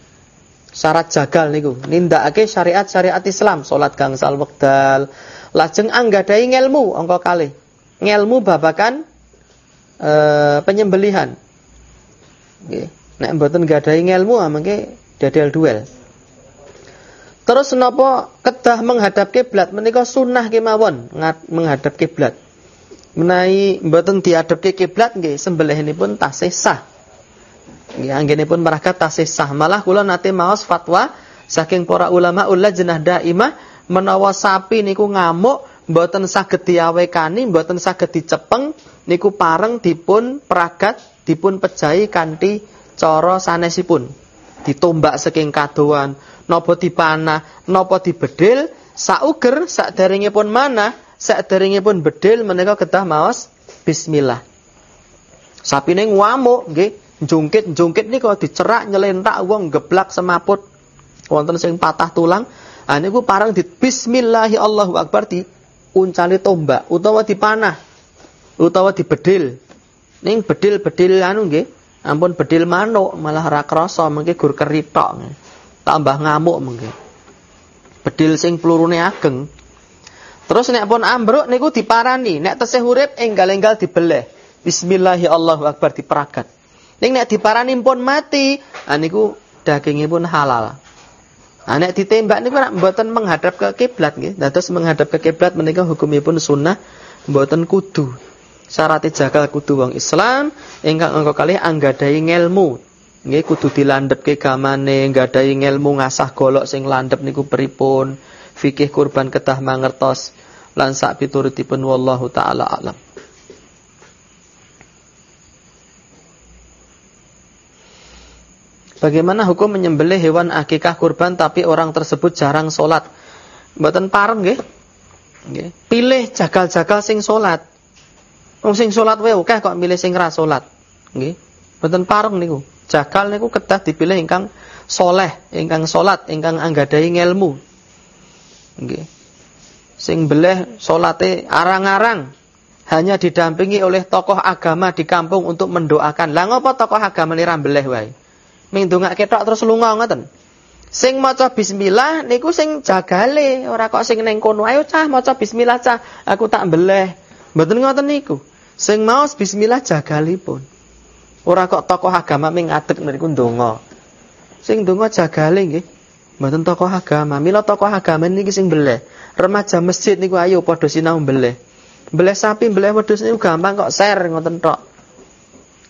Syarat jagal niku nindakake syariat-syariat Islam, salat gangsal wekdal, lajeng anggadai ngelmu angka kali. Ngelmu babakan e, penyembelihan Nggih. Nek mboten gadahi ilmu ah, mengke dadal duel. Terus napa kedah menghadap kiblat menika sunnah kemawon menghadap kiblat. Menawi mboten diadepke kiblat nggih sembelihanipun tasih sah. Nggih anggenipun merakat tasih sah. Malah kula nate maos fatwa saking para ulama ulah jenah daimah menawa sapi niku ngamuk mboten saged diawekani, mboten saged dicepeng niku pareng dipun peragat, dipun pejahi kanthi cara sanesipun. Ditombak saking kadoan, napa dipanah, napa dibedil, sauger pun mana, pun bedil menika ketah maos bismillah. Sapine ngamuk nggih, jungkit-jungkit niku dicerak nyelentak wong geblak semaput. Wonten sing patah tulang, ah niku parang di bismillahi Allahu akbar di uncane tombak utawa dipanah utawa dibedil. Ning bedil-bedil anu nggih, ampun bedil manuk malah ora krasa mengke gur keritok. Tambah ngamuk mengke. Bedil sing plurune ageng. Terus nek pun ambruk niku diparani, nek tesih urip enggal-enggal dibeleh. Bismillahirrahmanirrahim akbar diperagat. Ning nek diparani pun mati, aniku dagingipun halal. Nah, nek ditembak niku nek mboten menghadap ke kiblat nggih. Dados menghadap ke kiblat menika hukumipun sunnah mboten kudu. Syarat jagal kudu wong Islam ingkang angka kalih anggadhahi ngelmu. Nggih kudu dilandhepke gamane, nggadahi ngelmu ngasah golok sing landhep niku pripun, fikih kurban ketah mangertos lan sak piturutipun wallahu taala alam. Bagaimana hukum menyembelih hewan akikah kurban tapi orang tersebut jarang sholat? Mboten pareng. Nggih. Pilih jagal-jagal sing sholat. Wong sing sholat wae akeh kok milih sing ra sholat. Nggih. Mboten pareng niku. Jagal niku kedah dipilih ingkang soleh, ingkang sholat, ingkang anggadai ngelmu. Nggih. Sing beleh salate arang-arang hanya didampingi oleh tokoh agama di kampung untuk mendoakan. Lah ngopo tokoh agama nira beleh wae? Ming ndongake tok terus lunga ngoten. Sing maca bismillah niku sing jagale, ora kok sing ning kono. Ayo cah maca bismillah cah, aku tak beleh. Mboten ngoten niku. Sing maos bismillah jagalipun. Ora kok tokoh agama ming ngadeg niku ndonga. Sing ndonga jagale nggih. Mboten tokoh agama. Mila tokoh agama niki sing beleh. Remaja masjid niku ayo padha sinau beleh. Beleh sapi, beleh wedhus niku gampang kok share ngoten tok.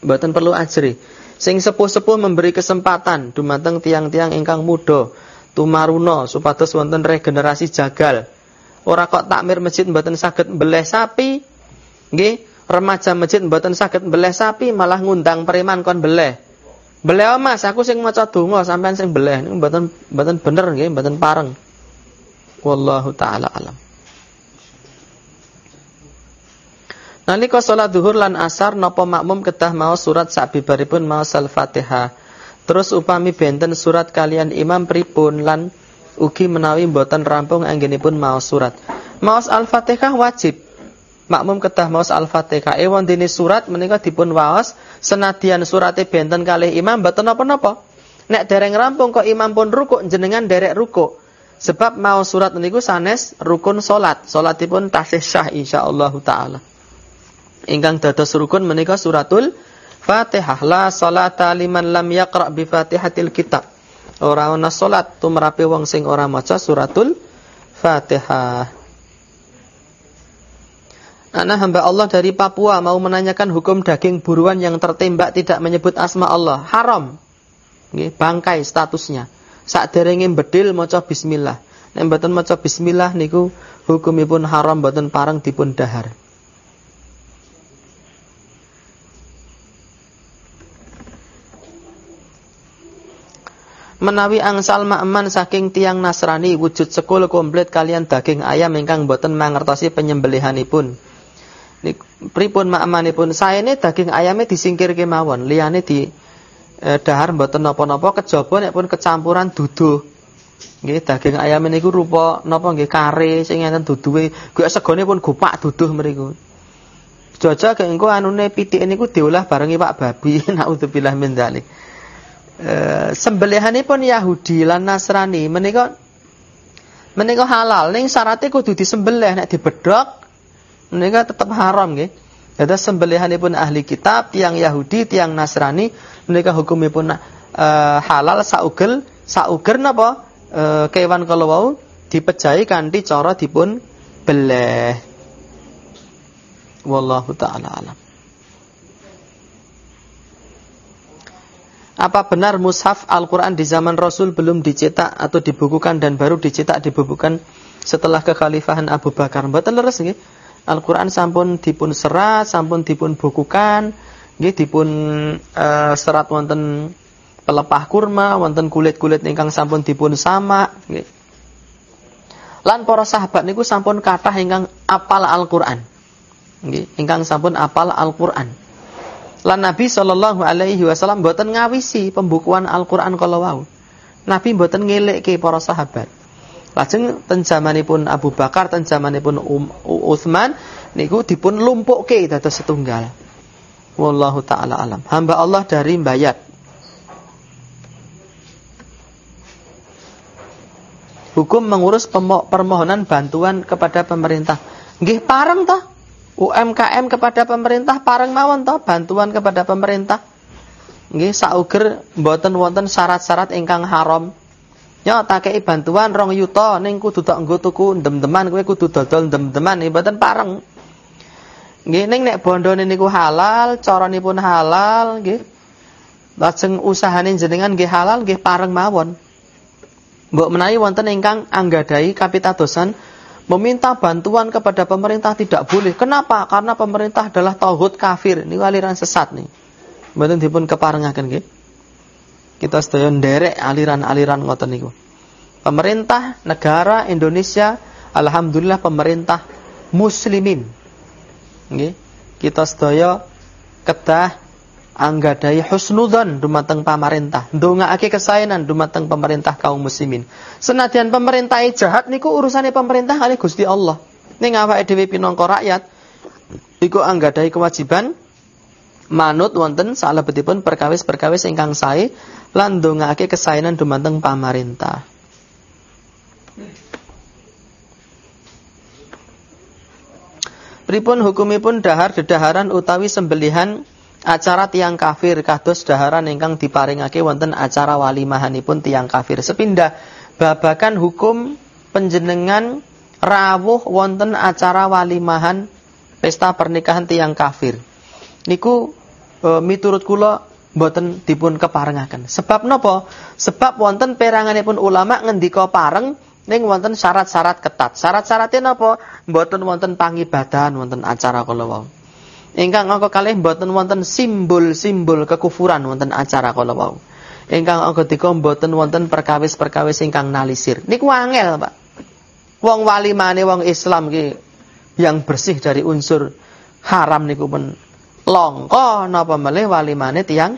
Mboten perlu ajri. Sing sepuh-sepuh memberi kesempatan dumateng tiang-tiang ingkang muda tumaruna supados wonten regenerasi jagal. Ora kok takmir masjid mboten saged mbeleh sapi. Nggih, remaja masjid mboten saged mbeleh sapi malah ngundang preman kon beleh. Beleh oh, Mas, aku sing maca donga sampean sing beleh niku mboten mboten bener nggih, mboten pareng. Wallahu taala alam. Nalika salat zuhur lan asar napa makmum kedah mau surat sabibaripun mau al-Fatihah. Terus upami benten surat kalian imam pripun lan ugi menawi mboten rampung anggenipun mau surat. Maos Al-Fatihah wajib. Makmum kedah maos Al-Fatihah. Ewon dene surat menika dipun waos senadyan surate benten kalih imam mboten napa-napa. Nek dereng rampung kok imam pun rukuk jenengan derek rukuk. Sebab mau surat niku sanes rukun salat. Salatipun tasih sah insyaallah taala ingkang dados rukun menika suratul Fatihah la salata liman lam yaqra bi Fatihatil kitab. Ora ana salat tumrape wong sing ora maca suratul Fatihah. Anak hamba Allah dari Papua mau menanyakan hukum daging buruan yang tertembak tidak menyebut asma Allah. Haram. Nggih, bangkai statusnya. Sak derenge bedil maca bismillah. Nek mboten maca bismillah niku hukumipun haram mboten pareng dipun dahar. menawi angsal makman saking tiang Nasrani wujud sekul komplit kalian daging ayam ingkang boten mangertosi penyembelihanipun. Pripun saya ini daging ayamnya disingkir kemawon, liyane di eh, dahar boten napa-napa kejaba nek pun kecampuran duduh. Nggih daging ayam niku rupa napa nggih kare sing enten duduhe, gue segone pun gupak duduh mriku. Jaja engko anune pitike niku diolah barengi Pak Babi, naudzubillah min dzalik. E, pun Yahudi lan Nasrani menika menika halal. Ning syaratnya kudu disembelih. Nek dibedhok menika tetap haram nggih. Dados sembelihanipun ahli kitab tiang Yahudi tiang Nasrani menika hukumipun e, halal saugel sauger napa e, kewan kala wau dipejahi kanthi cara dipun beleh. Wallahu taala alam. Apa benar mushaf Al-Quran di zaman Rasul belum dicetak atau dibukukan dan baru dicetak dibukukan setelah kekhalifahan Abu Bakar? Mboten leres nggih. Al-Quran sampun dipun serat, sampun dipun bukukan, nggih dipun uh, serat wonten pelepah kurma, wonten kulit-kulit ingkang sampun dipun sama, nggih. Lan para sahabat niku sampun kathah ingkang apal Al-Qur'an. Nggih, ingkang sampun apal Al-Qur'an. Lan Nabi Shallallahu Alaihi Wasallam buatan ngawisi pembukuan Al-Quran kalau wau. Nabi buatan ke para sahabat. Lajeng ten pun Abu Bakar, ten pun um, Uthman, niku dipun ke dados setunggal. Wallahu taala alam. Hamba Allah dari Bayat. Hukum mengurus permohonan bantuan kepada pemerintah. Nggih parang toh? UMKM kepada pemerintah pareng mawon toh bantuan kepada pemerintah. Nggih sauger mboten wonten syarat-syarat ingkang haram. Ya takei bantuan rong yuta ning kudu tok nggo tuku ndem-deman kowe kudu dodol ndem-deman mboten pareng. Nggih ning nek bondone niku halal, caranipun halal nggih. Lajeng usahane jenengan nggih halal nggih pareng mawon. Mbok menawi wonten ingkang anggadai kapitadosan Meminta bantuan kepada pemerintah tidak boleh. Kenapa? Karena pemerintah adalah tauhid kafir. Ini aliran sesat nih. Mboten dipun keparengaken nggih. Kita sedaya nderek aliran-aliran ngoten niku. Pemerintah negara Indonesia alhamdulillah pemerintah muslimin. Nggih. Kita sedaya kedah anggadai husnudzon dumateng pamarentah ndongaake kesaenan dumateng pemerintah kaum muslimin senadyan pemerintah jahat niku urusane pemerintah kali Gusti Allah ning awake dhewe pinangka rakyat iku anggadai kewajiban manut wonten salebetipun perkawis-perkawis ingkang sae lan ndongaake kesaenan dumateng pamarentah. Pripun hukumipun dahar dedaharan utawi sembelihan acara tiang kafir kados daharan ingkang diparingake wonten acara walimahanipun tiang kafir. Sepindah babakan hukum penjenengan rawuh wonten acara walimahan pesta pernikahan tiang kafir. Niku e, miturut kula boten dipun keparengaken sebab nopo sebab wonten peranganipun ulama ngendika pareng ning wonten syarat-syarat ketat syarat-syaratnya nopo boten wonten pangibadan wonten acara kala wau Ingkang angka kalih mboten wonten simbol-simbol kekufuran wonten acara kala wau. Ingkang angka tiga mboten wonten perkawis-perkawis ingkang nalisir. Niku angel, Pak. Wong walimane wong Islam ki yang bersih dari unsur haram niku pun longko napa melih walimane tiang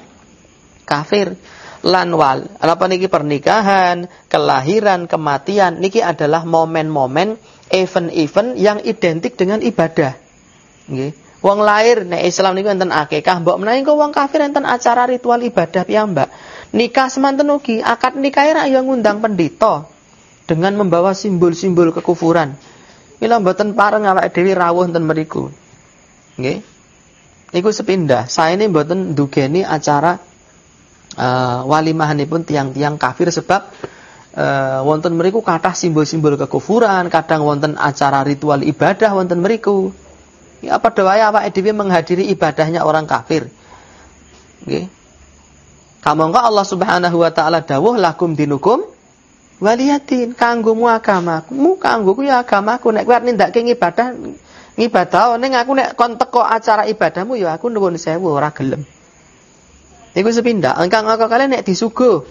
kafir lan wal apa niki pernikahan kelahiran kematian niki adalah momen-momen event-event yang identik dengan ibadah nggih Wong lahir nek Islam niku enten akikah, mbok menawi kok wong kafir enten acara ritual ibadah piyambak. Nikah semanten ugi, akad nikah ra ya ngundang pendeta dengan membawa simbol-simbol kekufuran. Mila mboten pareng awake dhewe rawuh enten mriku. Nggih. Niku sepindah. Ini mboten dugeni acara uh, walimahanipun tiang-tiang kafir sebab uh, wonten mriku kathah simbol-simbol kekufuran, kadang wonten acara ritual ibadah wonten mriku. Ya apa doanya apa dhewe menghadiri ibadahnya orang kafir. Nggih. Kamangka Allah Subhanahu wa taala dawuh lakum dinukum waliyatin kanggomu agamamu kanggoku ya agamaku nek kowe nindakke ibadah ngibadah ning aku nek kon teko acara ibadahmu ya aku nuwun sewu ora gelem. Iku sepindah. Engkang aku kalian nek disuguh.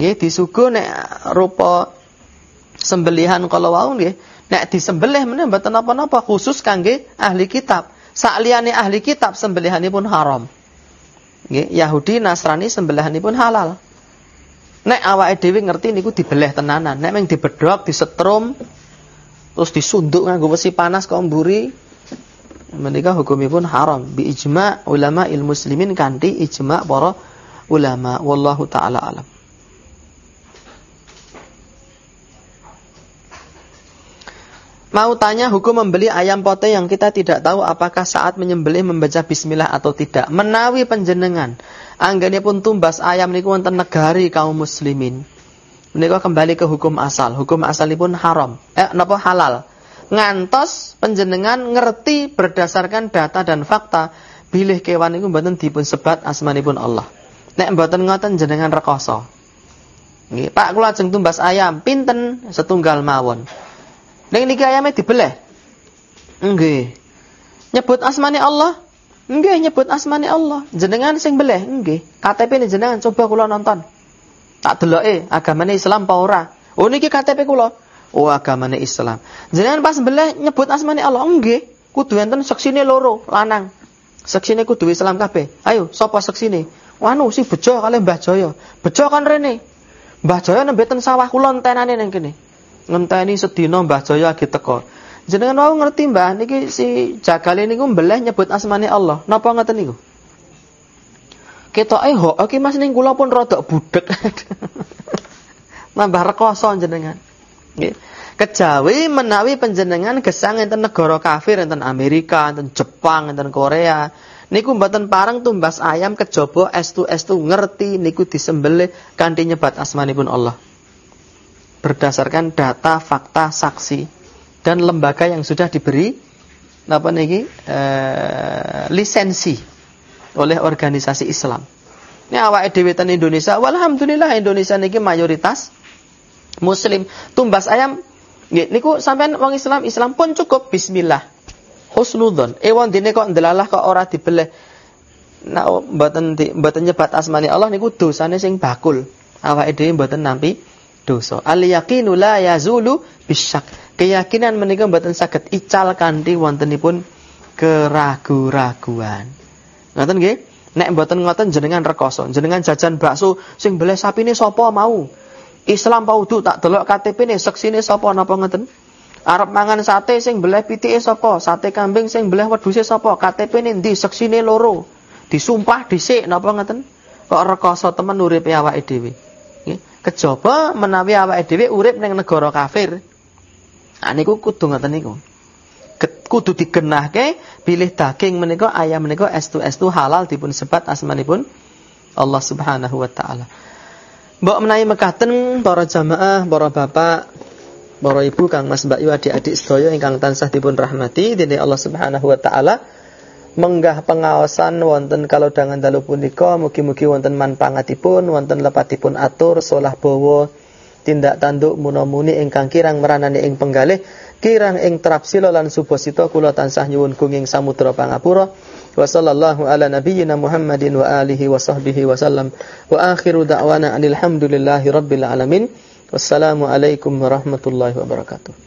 Nggih, disuguh nek rupa sembelihan kalau wau nggih Nek disembelih meneh mboten napa-napa khusus kangge ahli kitab. Sakliyane ahli kitab sembelihanipun haram. Nggih, Yahudi, Nasrani sembelihanipun halal. Nek awake dhewe ngerti niku dibeleh tenanan. Nek meng dibedhok, disetrum, terus disunduk nganggo besi panas kok mburi, menika hukumipun haram bi ijma ulama ilmu muslimin kanthi ijma para ulama wallahu taala alam. Mau tanya hukum membeli ayam pote yang kita tidak tahu apakah saat menyembelih membaca bismillah atau tidak. Menawi penjenengan. Anggane pun tumbas ayam niku wonten negari kaum muslimin. Menika kembali ke hukum asal. Hukum asalipun haram. Eh napa halal. Ngantos panjenengan ngerti berdasarkan data dan fakta bilih kewan niku mboten dipun sebat asmanipun Allah. Nek mboten ngoten jenengan rekoso. Nggih, Pak kula ajeng tumbas ayam pinten setunggal mawon. Ning niki ayame dibeleh. Nggih. Nyebut asmani Allah? Nggih, nyebut asmani Allah. Jenengan sing beleh? Nggih. KTP ini jenengan coba kula nonton. Tak deloke agamane Islam apa ora? Oh niki KTP kula. Oh agamane Islam. Jenengan pas beleh nyebut asmane Allah nggih. Kudu enten seksine loro, lanang. Seksine kudu Islam kabeh. Ayo, sapa seksine? Wanu si Bejo kali Mbah Jaya. Bejo kan rene. Mbah Jaya nembeten sawah kula entenane ning kene. Ngenteni sedina Mbah Jaya lagi teko. Jenengan mau ngerti Mbah niki si Jagale niku mbeleh nyebut asmane Allah. Napa ngoten niku? Ketoke ho, oke Mas ning kula pun rada budek. Nambah rekoso jenengan. Kejawi menawi panjenengan gesang enten negara kafir enten Amerika, enten Jepang, enten Korea. Niku mboten parang tumbas ayam kejaba estu estu ngerti niku disembelih kanthi nyebat asmanipun Allah. Berdasarkan data, fakta, saksi dan lembaga yang sudah diberi apa niki e, lisensi oleh organisasi Islam. Ini awak dhewe Indonesia, walhamdulillah Indonesia niki mayoritas muslim. Tumbas ayam niku sampean wong Islam, Islam pun cukup bismillah. Husnudzon. Ewon dene kok ndelalah kok ora dibeleh. Nah, mboten mboten nyebat asmani Allah niku dosane sing bakul. Awake dhewe mboten nampi dosa. Al yaqinu la yazulu bisyak. Keyakinan menika mboten saged ical kanthi wontenipun keragu-raguan. Ngoten nggih? Nek mboten ngoten jenengan rekoso, jenengan jajan bakso sing beleh sapine sapa mau? Islam paudu tak delok KTP-ne, seksine sapa napa ngoten? Arep mangan sate sing beleh pitike sapa? Sate kambing sing beleh wedhuse sapa? KTP-ne ndi? Seksine loro. Disumpah dhisik napa ngoten? Kok rekoso temen uripe awake dhewe. Nggih. Kejaba menawi awake dhewe urip ning negara kafir. Ah niku kudu ngoten niku kudu digenahke pilih daging menika ayam menika estu-estu halal dipun sebat asmanipun Allah Subhanahu wa taala. Mbok menawi mekaten para jamaah, para bapak, para ibu, Kang Mas Mbak Yu adik-adik sedaya ingkang tansah dipun rahmati dening Allah Subhanahu wa taala. Menggah pengawasan wonten kalau dangan dalu punika mugi-mugi wonten manfaatipun, wonten lepatipun atur solah bawa tindak tanduk munamuni ingkang kirang meranani ing penggalih kirang ing trapsila lan subasita kula tansah nyuwun gunging samudra pangapura wa sallallahu ala nabiyyina Muhammadin wa alihi wa sahbihi wa sallam. Wa akhiru da'wana alhamdulillahi rabbil alamin. Wassalamu alaikum warahmatullahi wabarakatuh